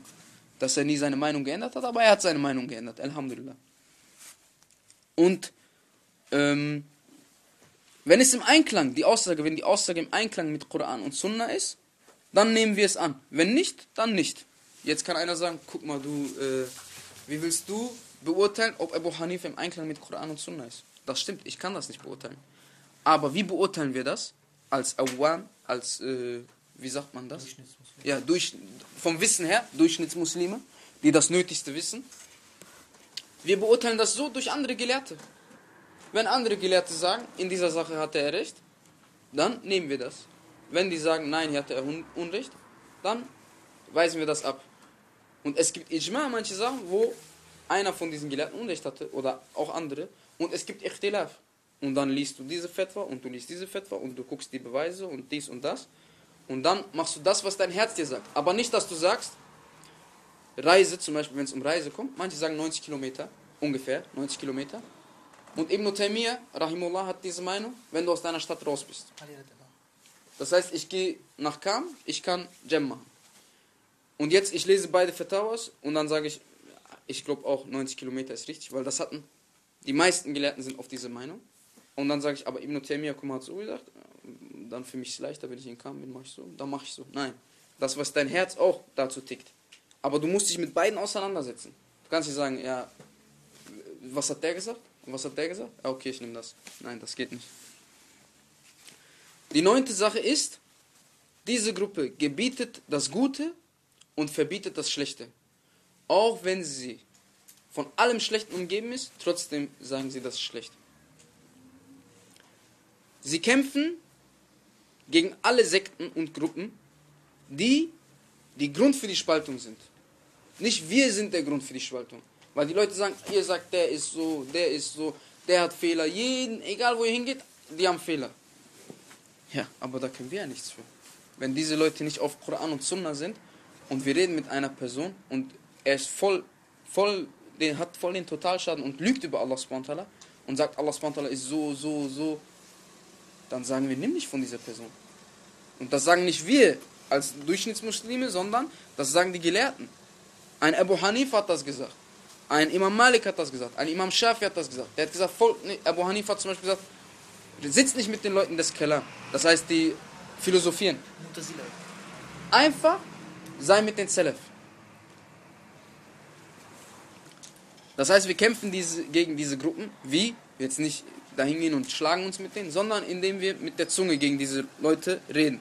dass er nie seine Meinung geändert hat, aber er hat seine Meinung geändert, Alhamdulillah. Und ähm, wenn es im Einklang, die Aussage, wenn die Aussage im Einklang mit Koran und Sunna ist, dann nehmen wir es an. Wenn nicht, dann nicht. Jetzt kann einer sagen, guck mal, du, äh, wie willst du beurteilen, ob Abu Hanifa im Einklang mit Koran und Sunna ist? Das stimmt, ich kann das nicht beurteilen. Aber wie beurteilen wir das? Als Awam, als, äh, wie sagt man das? Ja, durch, vom Wissen her, Durchschnittsmuslime, die das Nötigste wissen. Wir beurteilen das so durch andere Gelehrte. Wenn andere Gelehrte sagen, in dieser Sache hatte er recht, dann nehmen wir das. Wenn die sagen, nein, hier hatte er Unrecht, dann weisen wir das ab. Und es gibt Ijma, manche Sachen, wo einer von diesen Gelehrten Unrecht hatte oder auch andere. Und es gibt Ikhtilaf. Und dann liest du diese Fetwa und du liest diese Fetwa und du guckst die Beweise und dies und das. Und dann machst du das, was dein Herz dir sagt. Aber nicht, dass du sagst, Reise, zum Beispiel, wenn es um Reise kommt, manche sagen 90 Kilometer, ungefähr 90 Kilometer. Und Ibn Taymiyyah, Rahimullah, hat diese Meinung, wenn du aus deiner Stadt raus bist. Das heißt, ich gehe nach Kam, ich kann Jam machen. Und jetzt, ich lese beide Fatawas und dann sage ich, ich glaube auch 90 Kilometer ist richtig, weil das hatten, die meisten Gelehrten sind auf diese Meinung. Und dann sage ich, aber Ibn Taymiyyah, guck mal, hat so gesagt, dann für mich leichter, wenn ich in Kam bin, mache ich so, dann mache ich so. Nein, das, was dein Herz auch dazu tickt. Aber du musst dich mit beiden auseinandersetzen. Du kannst nicht sagen, ja, was hat der gesagt? Und was hat der gesagt? Ah, okay, ich nehme das. Nein, das geht nicht. Die neunte Sache ist, diese Gruppe gebietet das Gute und verbietet das Schlechte. Auch wenn sie von allem Schlechten umgeben ist, trotzdem sagen sie, das ist schlecht. Sie kämpfen gegen alle Sekten und Gruppen, die die Grund für die Spaltung sind. Nicht wir sind der Grund für die Spaltung. Weil die Leute sagen, ihr sagt, der ist so, der ist so, der hat Fehler. Jeden, egal wo ihr hingeht, die haben Fehler. Ja, aber da können wir ja nichts für. Wenn diese Leute nicht auf Koran und Sunna sind und wir reden mit einer Person und er ist voll, voll, der hat voll den Totalschaden und lügt über Allah subhanahu und sagt, Allah subhanahu ist so, so, so, dann sagen wir, nimm nicht von dieser Person. Und das sagen nicht wir als Durchschnittsmuslime, sondern das sagen die Gelehrten. Ein Abu Hanif hat das gesagt. Ein Imam Malik hat das gesagt. Ein Imam Shafi hat das gesagt. Der hat gesagt, voll, nee, Abu Hanif hat zum Beispiel gesagt, sitzt nicht mit den Leuten des Keller. Das heißt, die philosophieren. Einfach sei mit den Salaf. Das heißt, wir kämpfen diese, gegen diese Gruppen. Wie? Jetzt nicht dahin gehen und schlagen uns mit denen, sondern indem wir mit der Zunge gegen diese Leute reden.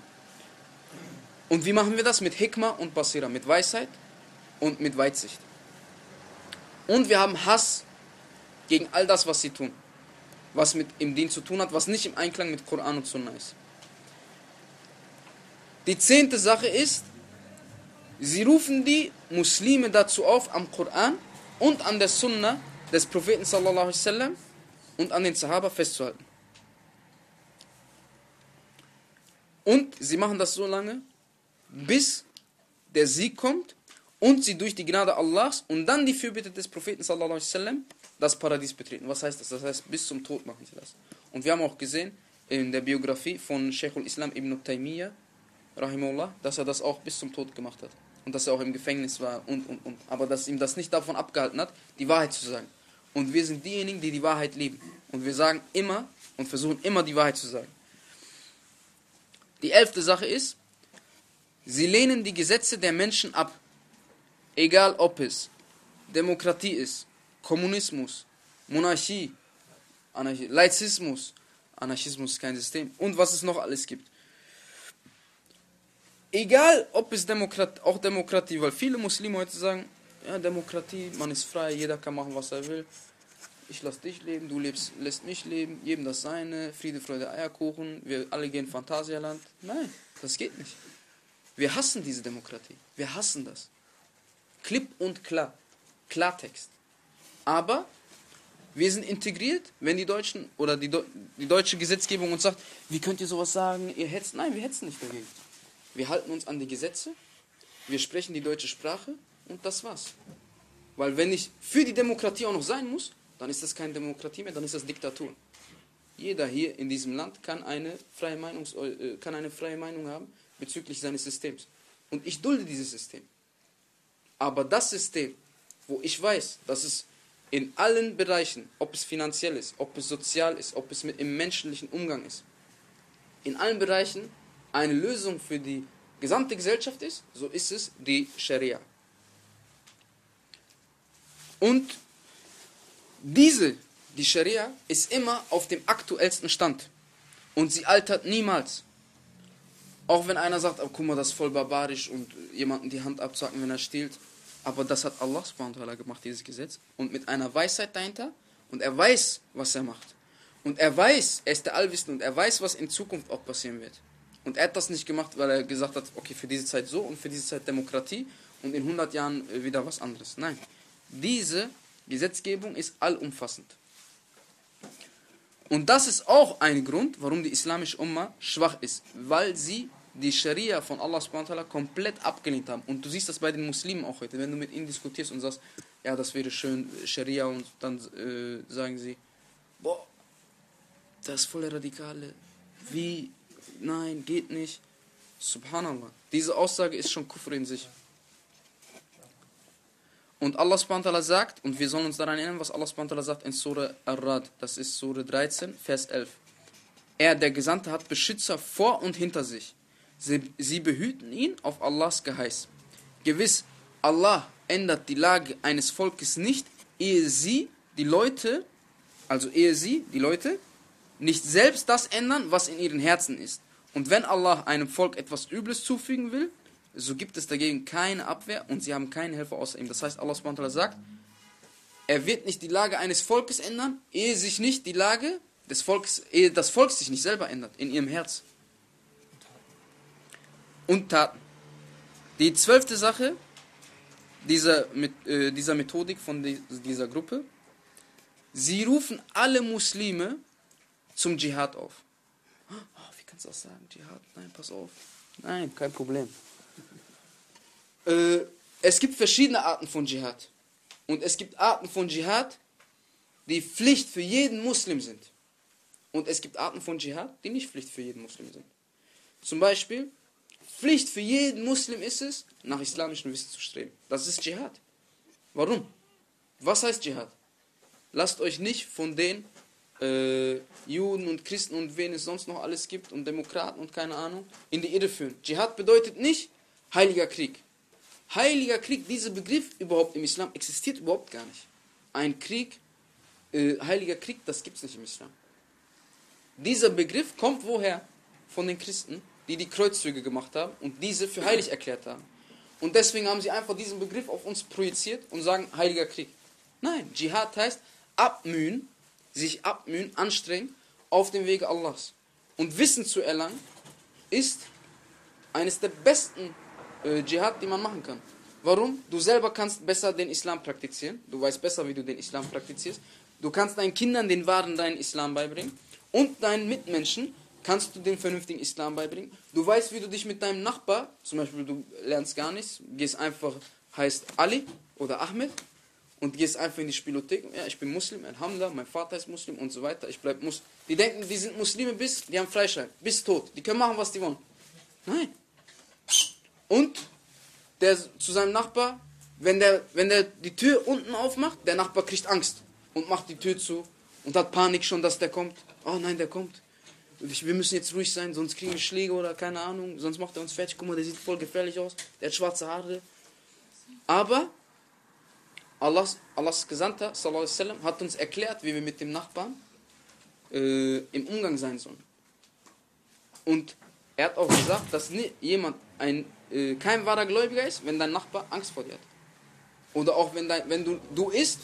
Und wie machen wir das? Mit Hikmah und Basira, mit Weisheit und mit Weitsicht. Und wir haben Hass gegen all das, was sie tun. Was mit im Dien zu tun hat, was nicht im Einklang mit Koran und Sunna ist. Die zehnte Sache ist, sie rufen die Muslime dazu auf, am Koran und an der Sunna des Propheten sallallahu alaihi wasallam und an den Sahaba festzuhalten. Und sie machen das so lange, bis der Sieg kommt und sie durch die Gnade Allahs und dann die Fürbitte des Propheten sallallahu alaihi wasallam das Paradies betreten. Was heißt das? Das heißt, bis zum Tod machen sie das. Und wir haben auch gesehen in der Biografie von Sheikhul Islam ibn Taymiyyah, rahimahullah, dass er das auch bis zum Tod gemacht hat. Und dass er auch im Gefängnis war und, und, und. Aber dass ihm das nicht davon abgehalten hat, die Wahrheit zu sagen. Und wir sind diejenigen, die die Wahrheit lieben. Und wir sagen immer und versuchen immer die Wahrheit zu sagen. Die elfte Sache ist, sie lehnen die Gesetze der Menschen ab. Egal ob es Demokratie ist, Kommunismus, Monarchie, Anarchie, Laizismus, Anarchismus ist kein System und was es noch alles gibt. Egal ob es Demokrat, auch Demokratie, weil viele Muslime heute sagen, ja, Demokratie, man ist frei, jeder kann machen, was er will. Ich lasse dich leben, du lebst, lässt mich leben, jedem das seine, Friede, Freude, Eierkuchen, wir alle gehen Phantasialand. Nein, das geht nicht. Wir hassen diese Demokratie. Wir hassen das. Klipp und klar. Klartext. Aber wir sind integriert, wenn die Deutschen oder die, die deutsche Gesetzgebung uns sagt, wie könnt ihr sowas sagen, ihr hetzt. Nein, wir hetzen nicht dagegen. Wir halten uns an die Gesetze, wir sprechen die deutsche Sprache und das war's. Weil wenn ich für die Demokratie auch noch sein muss, dann ist das keine Demokratie mehr, dann ist das Diktatur. Jeder hier in diesem Land kann eine freie, Meinungs äh, kann eine freie Meinung haben bezüglich seines Systems. Und ich dulde dieses System. Aber das System, wo ich weiß, dass es in allen Bereichen, ob es finanziell ist, ob es sozial ist, ob es mit im menschlichen Umgang ist, in allen Bereichen eine Lösung für die gesamte Gesellschaft ist, so ist es die Scharia. Und diese, die Scharia, ist immer auf dem aktuellsten Stand. Und sie altert niemals. Auch wenn einer sagt, oh, guck mal, das ist voll barbarisch und jemanden die Hand abzacken, wenn er stiehlt. Aber das hat Allah subhanahu gemacht, dieses Gesetz. Und mit einer Weisheit dahinter. Und er weiß, was er macht. Und er weiß, er ist der Allwissende und er weiß, was in Zukunft auch passieren wird. Und er hat das nicht gemacht, weil er gesagt hat, okay, für diese Zeit so und für diese Zeit Demokratie und in 100 Jahren wieder was anderes. Nein, diese Gesetzgebung ist allumfassend. Und das ist auch ein Grund, warum die islamische Umma schwach ist, weil sie die Scharia von Allah subhanahu komplett abgelehnt haben. Und du siehst das bei den Muslimen auch heute, wenn du mit ihnen diskutierst und sagst, ja, das wäre schön, Scharia, und dann äh, sagen sie, boah, das ist voll Radikale. Wie, nein, geht nicht. Subhanallah. Diese Aussage ist schon Kufr in sich. Und Allah subhanahu sagt, und wir sollen uns daran erinnern, was Allah subhanahu sagt in Surah Ar-Rad, das ist Surah 13, Vers 11. Er, der Gesandte, hat Beschützer vor und hinter sich. Sie, sie behüten ihn auf Allahs Geheiß. Gewiss, Allah ändert die Lage eines Volkes nicht, ehe sie, die Leute, also ehe sie, die Leute, nicht selbst das ändern, was in ihren Herzen ist. Und wenn Allah einem Volk etwas Übles zufügen will, so gibt es dagegen keine Abwehr und sie haben keinen Helfer außer ihm. Das heißt, Allah subhanahu sagt, er wird nicht die Lage eines Volkes ändern, ehe sich nicht die Lage des Volkes, ehe das Volk sich nicht selber ändert, in ihrem Herz. Und Taten. Die zwölfte Sache, dieser, mit, äh, dieser Methodik von die, dieser Gruppe, sie rufen alle Muslime zum Dschihad auf. Oh, wie kannst du das sagen? Dschihad? Nein, pass auf. Nein, kein Problem. Äh, es gibt verschiedene Arten von Dschihad. Und es gibt Arten von Dschihad, die Pflicht für jeden Muslim sind. Und es gibt Arten von Dschihad, die nicht Pflicht für jeden Muslim sind. Zum Beispiel, Pflicht für jeden Muslim ist es, nach islamischem Wissen zu streben. Das ist Dschihad. Warum? Was heißt Dschihad? Lasst euch nicht von den äh, Juden und Christen und wen es sonst noch alles gibt und Demokraten und keine Ahnung in die Irre führen. Dschihad bedeutet nicht heiliger Krieg. Heiliger Krieg, dieser Begriff überhaupt im Islam existiert überhaupt gar nicht. Ein Krieg, äh, heiliger Krieg, das gibt es nicht im Islam. Dieser Begriff kommt woher? Von den Christen, die die Kreuzzüge gemacht haben und diese für heilig erklärt haben. Und deswegen haben sie einfach diesen Begriff auf uns projiziert und sagen heiliger Krieg. Nein, Dschihad heißt abmühen, sich abmühen, anstrengen auf dem Wege Allahs. Und Wissen zu erlangen ist eines der besten äh, Dschihad, die man machen kann. Warum? Du selber kannst besser den Islam praktizieren. Du weißt besser, wie du den Islam praktizierst. Du kannst deinen Kindern den wahren deinen Islam beibringen. Und deinen Mitmenschen kannst du den vernünftigen Islam beibringen. Du weißt, wie du dich mit deinem Nachbar, zum Beispiel du lernst gar nichts, gehst einfach, heißt Ali oder Ahmed und gehst einfach in die Spielothek. Ja, ich bin Muslim, Alhamdulillah, mein Vater ist Muslim und so weiter. Ich bleib Muslim. Die denken, die sind Muslime bis, die haben Freischein, bis tot. Die können machen, was die wollen. Nein. Und der zu seinem Nachbar, wenn der, wenn der die Tür unten aufmacht, der Nachbar kriegt Angst und macht die Tür zu und hat Panik schon, dass der kommt. Oh nein, der kommt. Wir müssen jetzt ruhig sein, sonst kriegen wir Schläge oder keine Ahnung, sonst macht er uns fertig. Guck mal, der sieht voll gefährlich aus. Der hat schwarze Haare. Aber Allahs, Allahs Gesandter sallam, hat uns erklärt, wie wir mit dem Nachbarn äh, im Umgang sein sollen. Und er hat auch gesagt, dass nie, jemand ein, äh, kein wahrer Gläubiger ist, wenn dein Nachbar Angst vor dir hat. Oder auch wenn, dein, wenn du, du isst,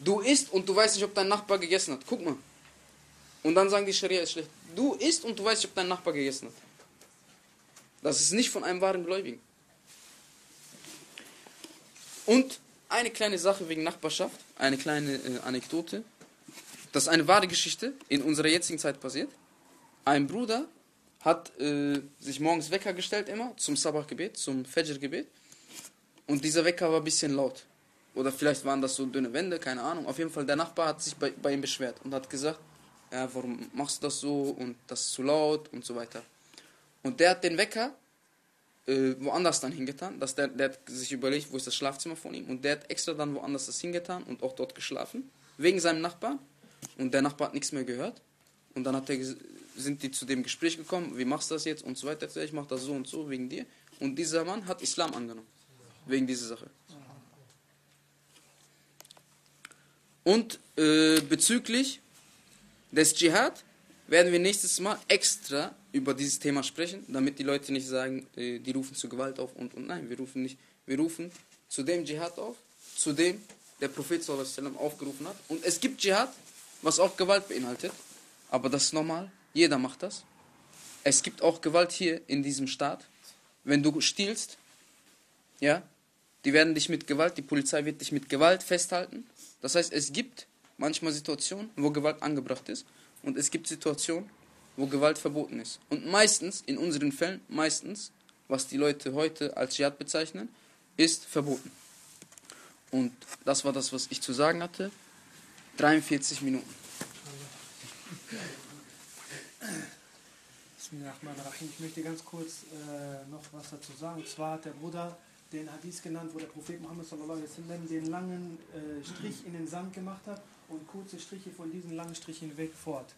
du isst und du weißt nicht, ob dein Nachbar gegessen hat. Guck mal. Und dann sagen die Scharia ist schlecht. Du isst und du weißt nicht, ob dein Nachbar gegessen hat. Das ist nicht von einem wahren Gläubigen. Und eine kleine Sache wegen Nachbarschaft, eine kleine äh, Anekdote. Das ist eine wahre Geschichte, in unserer jetzigen Zeit passiert. Ein Bruder hat äh, sich morgens Wecker gestellt immer zum Sabach-Gebet, zum Fajr-Gebet. Und dieser Wecker war ein bisschen laut. Oder vielleicht waren das so dünne Wände, keine Ahnung. Auf jeden Fall, der Nachbar hat sich bei, bei ihm beschwert und hat gesagt, ja, warum machst du das so und das ist zu laut und so weiter. Und der hat den Wecker äh, woanders dann hingetan. Dass der, der hat sich überlegt, wo ist das Schlafzimmer von ihm. Und der hat extra dann woanders das hingetan und auch dort geschlafen. Wegen seinem Nachbarn. Und der Nachbar hat nichts mehr gehört. Und dann hat er sind die zu dem Gespräch gekommen, wie machst du das jetzt und so weiter. Ich mache das so und so wegen dir. Und dieser Mann hat Islam angenommen. Wegen dieser Sache. Und äh, bezüglich des Dschihad werden wir nächstes Mal extra über dieses Thema sprechen, damit die Leute nicht sagen, äh, die rufen zu Gewalt auf und und nein, wir rufen nicht. Wir rufen zu dem Dschihad auf, zu dem der Prophet sallam, aufgerufen hat. Und es gibt Dschihad, was auch Gewalt beinhaltet, aber das ist normal. Jeder macht das. Es gibt auch Gewalt hier in diesem Staat. Wenn du stiehlst, ja, die werden dich mit Gewalt, die Polizei wird dich mit Gewalt festhalten. Das heißt, es gibt manchmal Situationen, wo Gewalt angebracht ist und es gibt Situationen, wo Gewalt verboten ist. Und meistens, in unseren Fällen, meistens, was die Leute heute als Dschihad bezeichnen, ist verboten. Und das war das, was ich zu sagen hatte. 43 Minuten. Ich möchte ganz kurz äh, noch was dazu sagen. Und zwar hat der Bruder den Hadith genannt, wo der Prophet Muhammad den langen äh, Strich in den Sand gemacht hat und kurze Striche von diesen langen Strichen hinweg fort.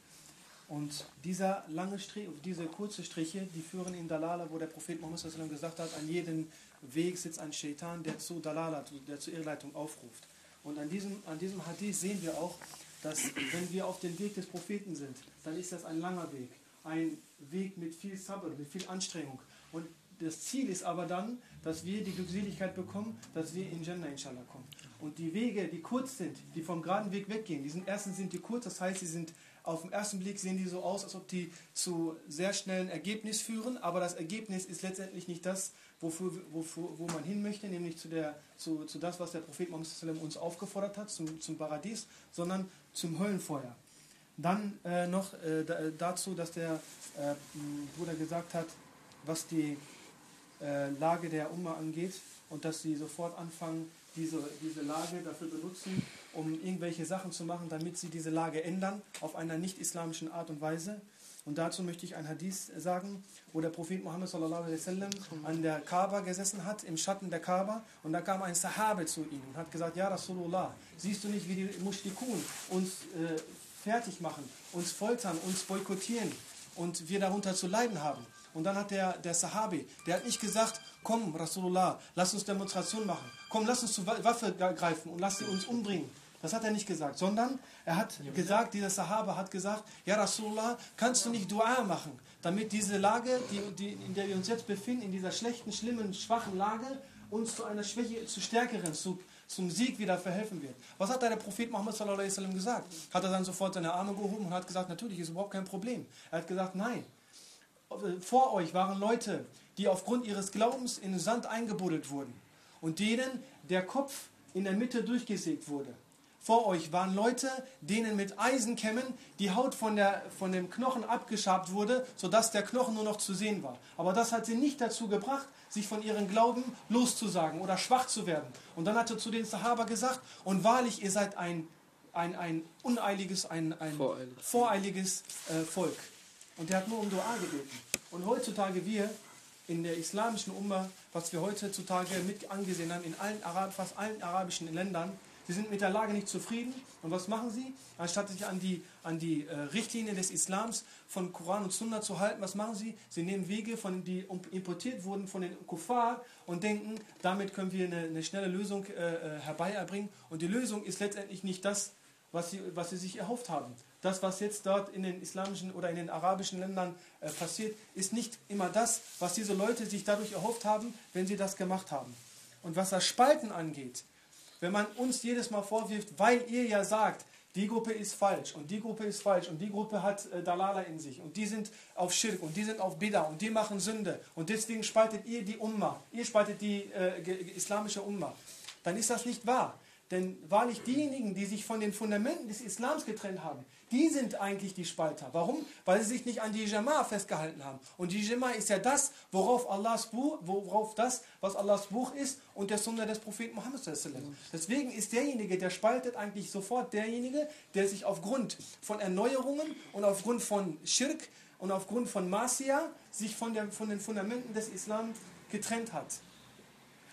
Und dieser lange Strich, diese kurze Striche, die führen in Dalala, wo der Prophet Muhammad gesagt hat, an jedem Weg sitzt ein Shaitan, der zu Dalala, der zur Irrleitung aufruft. Und an diesem, an diesem Hadith sehen wir auch, dass wenn wir auf dem Weg des Propheten sind, dann ist das ein langer Weg ein Weg mit viel Sabr, mit viel Anstrengung. Und das Ziel ist aber dann, dass wir die Glückseligkeit bekommen, dass wir in Jannah inshallah kommen. Und die Wege, die kurz sind, die vom geraden Weg weggehen, die sind, erstens sind die kurz, das heißt, sie sind auf den ersten Blick sehen die so aus, als ob die zu sehr schnellen Ergebnis führen, aber das Ergebnis ist letztendlich nicht das, wofür, wofür, wo man hin möchte, nämlich zu, der, zu, zu das, was der Prophet Muhammad uns aufgefordert hat, zum, zum Paradies, sondern zum Höllenfeuer. Dann äh, noch äh, dazu, dass der äh, Bruder gesagt hat, was die äh, Lage der Umma angeht und dass sie sofort anfangen, diese, diese Lage dafür benutzen, um irgendwelche Sachen zu machen, damit sie diese Lage ändern, auf einer nicht-islamischen Art und Weise. Und dazu möchte ich ein Hadith sagen, wo der Prophet Muhammad sallallahu alaihi wasallam an der Kaaba gesessen hat, im Schatten der Kaaba, und da kam ein Sahabe zu ihm und hat gesagt, ja Rasulullah, siehst du nicht, wie die Mushrikun uns äh, fertig machen, uns foltern, uns boykottieren und wir darunter zu leiden haben. Und dann hat der, der Sahabi, der hat nicht gesagt, komm Rasulullah, lass uns Demonstration machen, komm, lass uns zur Waffe greifen und lass sie uns umbringen. Das hat er nicht gesagt, sondern er hat gesagt, dieser Sahaba hat gesagt, ja Rasulullah, kannst du nicht Dua machen, damit diese Lage, die, die, in der wir uns jetzt befinden, in dieser schlechten, schlimmen, schwachen Lage, uns zu einer Schwäche, zu stärkeren, zu, zum Sieg wieder verhelfen wird. Was hat da der Prophet Muhammad sallallahu alaihi wasallam gesagt? Hat er dann sofort seine Arme gehoben und hat gesagt, natürlich ist überhaupt kein Problem. Er hat gesagt, nein. Vor euch waren Leute, die aufgrund ihres Glaubens in den Sand eingebuddelt wurden und denen der Kopf in der Mitte durchgesägt wurde vor euch waren Leute, denen mit Eisenkämmen die Haut von, der, von dem Knochen abgeschabt wurde, sodass der Knochen nur noch zu sehen war. Aber das hat sie nicht dazu gebracht, sich von ihrem Glauben loszusagen oder schwach zu werden. Und dann hat er zu den Sahaba gesagt, und wahrlich, ihr seid ein, ein, ein uneiliges, ein, ein Voreilig. voreiliges äh, Volk. Und der hat nur um Dua gebeten. Und heutzutage wir in der islamischen Umma, was wir heutzutage mit angesehen haben, in allen Arab, fast allen arabischen Ländern, Sie sind mit der Lage nicht zufrieden. Und was machen sie? Anstatt sich an die, an die äh, Richtlinien des Islams von Koran und Sunna zu halten, was machen sie? Sie nehmen Wege, von, die importiert wurden von den Kuffar und denken, damit können wir eine, eine schnelle Lösung äh, äh herbei erbringen. Und die Lösung ist letztendlich nicht das, was sie, was sie sich erhofft haben. Das, was jetzt dort in den islamischen oder in den arabischen Ländern äh, passiert, ist nicht immer das, was diese Leute sich dadurch erhofft haben, wenn sie das gemacht haben. Und was das Spalten angeht, wenn man uns jedes Mal vorwirft, weil ihr ja sagt, die Gruppe ist falsch und die Gruppe ist falsch und die Gruppe hat äh, Dalala in sich und die sind auf Schirk und die sind auf Bida und die machen Sünde und deswegen spaltet ihr die Umma, ihr spaltet die äh, islamische Umma, dann ist das nicht wahr. Denn wahrlich diejenigen, die sich von den Fundamenten des Islams getrennt haben, die sind eigentlich die Spalter. Warum? Weil sie sich nicht an die Jama festgehalten haben. Und die Jama ist ja das, worauf Allahs Buch, worauf das, was Allahs Buch ist und der Sunna des Propheten Muhammad. Deswegen ist derjenige, der spaltet, eigentlich sofort derjenige, der sich aufgrund von Erneuerungen und aufgrund von Schirk und aufgrund von Masia sich von, der, von den Fundamenten des Islam getrennt hat.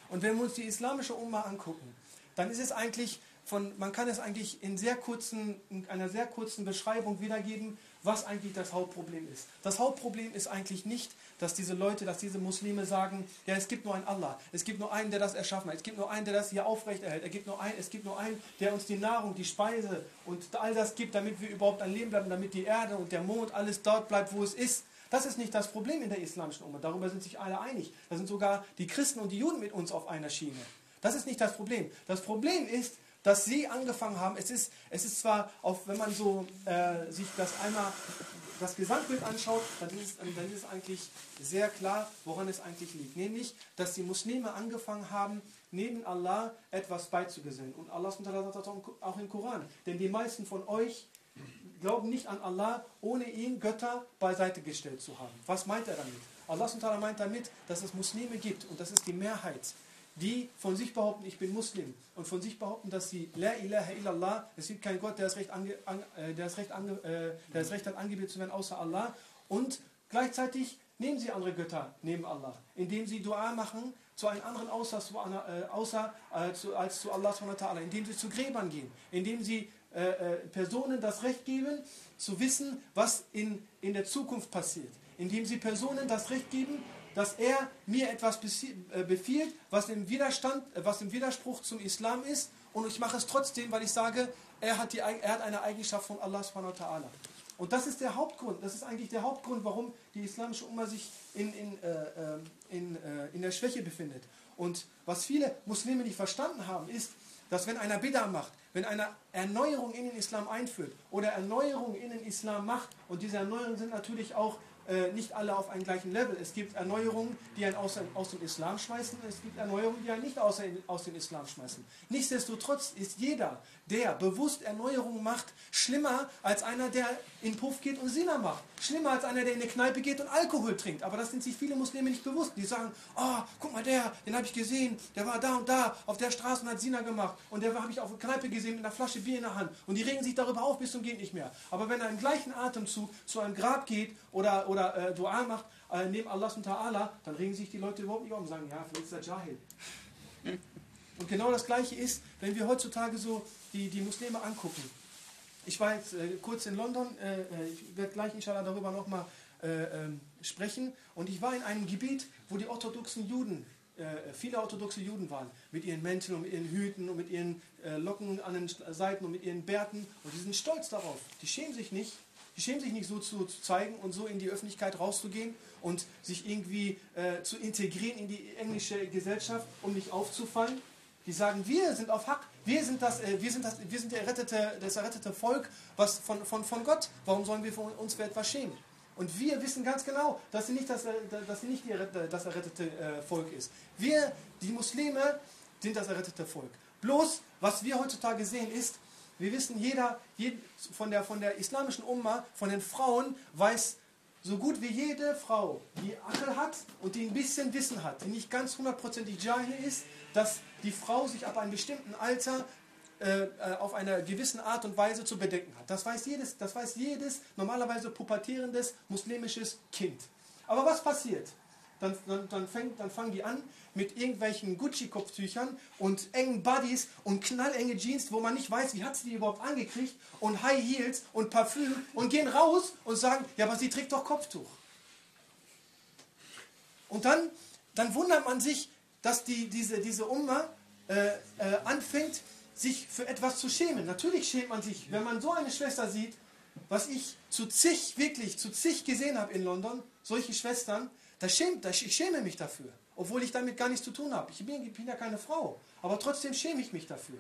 Und wenn wir uns die islamische Umma angucken, dann ist es eigentlich von, man kann es eigentlich in, sehr kurzen, in einer sehr kurzen Beschreibung wiedergeben, was eigentlich das Hauptproblem ist. Das Hauptproblem ist eigentlich nicht, dass diese Leute, dass diese Muslime sagen, ja, es gibt nur einen Allah, es gibt nur einen, der das erschaffen hat, es gibt nur einen, der das hier aufrechterhält, es gibt nur einen, es gibt nur einen, der uns die Nahrung, die Speise und all das gibt, damit wir überhaupt ein Leben bleiben, damit die Erde und der Mond alles dort bleibt, wo es ist. Das ist nicht das Problem in der islamischen Umma. Darüber sind sich alle einig. Da sind sogar die Christen und die Juden mit uns auf einer Schiene. Das ist nicht das Problem. Das Problem ist, dass sie angefangen haben, es ist, es ist zwar, auf, wenn man so äh, sich das einmal, das Gesamtbild anschaut, dann ist, es, dann ist eigentlich sehr klar, woran es eigentlich liegt. Nämlich, dass die Muslime angefangen haben, neben Allah etwas beizugesellen. Und Allah sagt auch im Koran. Denn die meisten von euch glauben nicht an Allah, ohne ihn Götter beiseite gestellt zu haben. Was meint er damit? Allah meint damit, dass es Muslime gibt und das ist die Mehrheit die von sich behaupten, ich bin Muslim und von sich behaupten, dass sie La ilaha illallah, es gibt keinen Gott, der das Recht, ange, an, äh, der das Recht, ange, äh, der das Recht hat, angebetet zu werden, außer Allah. Und gleichzeitig nehmen sie andere Götter neben Allah, indem sie Dua machen zu einem anderen außer, äh, außer äh, zu, als zu Allah, indem sie zu Gräbern gehen, indem sie äh, äh, Personen das Recht geben, zu wissen, was in, in der Zukunft passiert, indem sie Personen das Recht geben, dass er mir etwas äh, befiehlt, was im, Widerstand, äh, was im Widerspruch zum Islam ist und ich mache es trotzdem, weil ich sage, er hat, die, er hat eine Eigenschaft von Allah subhanahu ta'ala. Und das ist der Hauptgrund, das ist eigentlich der Hauptgrund, warum die islamische Umma sich in, in, äh, in, äh, in der Schwäche befindet. Und was viele Muslime nicht verstanden haben, ist, dass wenn einer Bid'a macht, wenn einer Erneuerung in den Islam einführt oder Erneuerung in den Islam macht, und diese Erneuerungen sind natürlich auch äh, nicht alle auf einem gleichen Level. Es gibt Erneuerungen, die einen aus, aus dem Islam schmeißen, es gibt Erneuerungen, die einen nicht aus, aus dem Islam schmeißen. Nichtsdestotrotz ist jeder, der bewusst Erneuerungen macht, schlimmer als einer, der in Puff geht und Sina macht. Schlimmer als einer, der in eine Kneipe geht und Alkohol trinkt. Aber das sind sich viele Muslime nicht bewusst. Die sagen, oh, guck mal der, den habe ich gesehen, der war da und da auf der Straße und hat Sina gemacht. Und der habe ich auf der Kneipe gesehen mit einer Flasche Bier in der Hand. Und die regen sich darüber auf bis zum geht nicht mehr. Aber wenn er im gleichen Atemzug zu einem Grab geht oder, oder äh, Dua macht, äh, neben Allah und Ta'ala, dann regen sich die Leute überhaupt nicht auf und sagen, ja, vielleicht ist er Jahil. [LAUGHS] Und genau das Gleiche ist, wenn wir heutzutage so die, die Muslime angucken. Ich war jetzt äh, kurz in London, äh, äh ich werde gleich inshallah darüber nochmal äh, ähm, sprechen. Und ich war in einem Gebiet, wo die orthodoxen Juden, viele orthodoxe Juden waren, mit ihren Mänteln und mit ihren Hüten und mit ihren Locken an den Seiten und mit ihren Bärten. Und die sind stolz darauf. Die schämen sich nicht, die schämen sich nicht so zu, zu, zeigen und so in die Öffentlichkeit rauszugehen und sich irgendwie äh, zu integrieren in die englische Gesellschaft, um nicht aufzufallen. Die sagen, wir sind auf Hack, wir sind das, äh, wir sind das, wir sind der errettete, das errettete Volk was von, von, von Gott. Warum sollen wir uns für etwas schämen? Und wir wissen ganz genau, dass sie nicht das, äh, dass sie nicht die, das errettete äh, Volk ist. Wir, die Muslime, sind das errettete Volk. Bloß, was wir heutzutage sehen, ist, wir wissen, jeder, jeder von, der, von der islamischen Umma, von den Frauen, weiß so gut wie jede Frau, die Achel hat und die ein bisschen Wissen hat, die nicht ganz hundertprozentig Jahil ist, dass die Frau sich ab einem bestimmten Alter äh, äh, auf eine gewisse Art und Weise zu bedenken hat. Das weiß jedes, das weiß jedes normalerweise pubertierendes muslimisches Kind. Aber was passiert? Dann, dann, dann, fängt, dann fangen die an mit irgendwelchen Gucci-Kopftüchern und engen Buddies und knallenge Jeans, wo man nicht weiß, wie hat sie die überhaupt angekriegt und High Heels und Parfüm und gehen raus und sagen, ja, aber sie trägt doch Kopftuch. Und dann, dann wundert man sich, dass die, diese, diese Umma äh, äh, anfängt, sich für etwas zu schämen. Natürlich schämt man sich, wenn man so eine Schwester sieht, was ich zu zig, wirklich zu zig gesehen habe in London, solche Schwestern, da schämt, da, ich schäme mich dafür. Obwohl ich damit gar nichts zu tun habe. Ich bin, bin ja keine Frau. Aber trotzdem schäme ich mich dafür.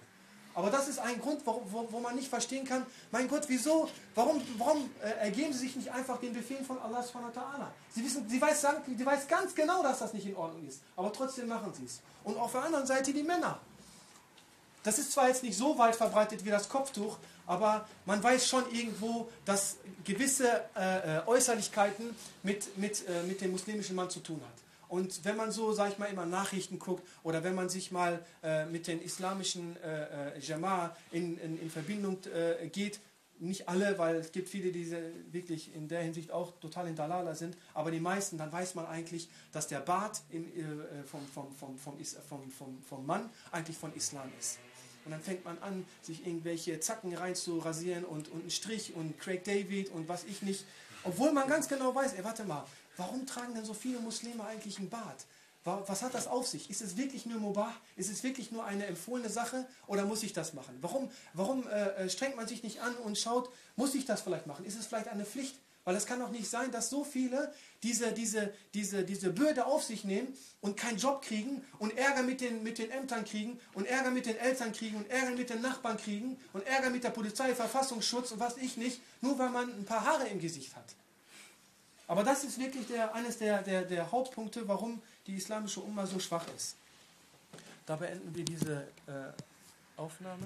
Aber das ist ein Grund, wo, wo, wo man nicht verstehen kann, mein Gott, wieso, warum, warum äh, ergeben sie sich nicht einfach den Befehlen von Allah subhanahu Sie, wissen, sie, weiß, sie weiß ganz genau, dass das nicht in Ordnung ist, aber trotzdem machen sie es. Und auf der anderen Seite die Männer. Das ist zwar jetzt nicht so weit verbreitet wie das Kopftuch, aber man weiß schon irgendwo, dass gewisse äh, äh Äußerlichkeiten mit, mit, äh, mit dem muslimischen Mann zu tun hat. Und wenn man so, sag ich mal, immer Nachrichten guckt oder wenn man sich mal äh, mit den islamischen äh, äh Jama in, in, in Verbindung äh, geht, nicht alle, weil es gibt viele, die wirklich in der Hinsicht auch total in Dalala sind, aber die meisten, dann weiß man eigentlich, dass der Bart im, äh, vom, vom, vom, vom, vom, vom, vom Mann eigentlich von Islam ist. Und dann fängt man an, sich irgendwelche Zacken reinzurasieren und, und einen Strich und Craig David und was ich nicht. Obwohl man ganz genau weiß, ey, warte mal, Warum tragen denn so viele Muslime eigentlich einen Bart? Was hat das auf sich? Ist es wirklich nur Mubah? Ist es wirklich nur eine empfohlene Sache oder muss ich das machen? Warum, warum äh, äh, strengt man sich nicht an und schaut, muss ich das vielleicht machen? Ist es vielleicht eine Pflicht? Weil es kann doch nicht sein, dass so viele diese, diese, diese, diese Bürde auf sich nehmen und keinen Job kriegen und Ärger mit den, mit den Ämtern kriegen und Ärger mit den Eltern kriegen und Ärger mit den Nachbarn kriegen und Ärger mit der Polizei, Verfassungsschutz und was ich nicht, nur weil man ein paar Haare im Gesicht hat. Aber das ist wirklich der, eines der, der, der Hauptpunkte, warum die islamische Umma so schwach ist. Da beenden wir diese äh, Aufnahme.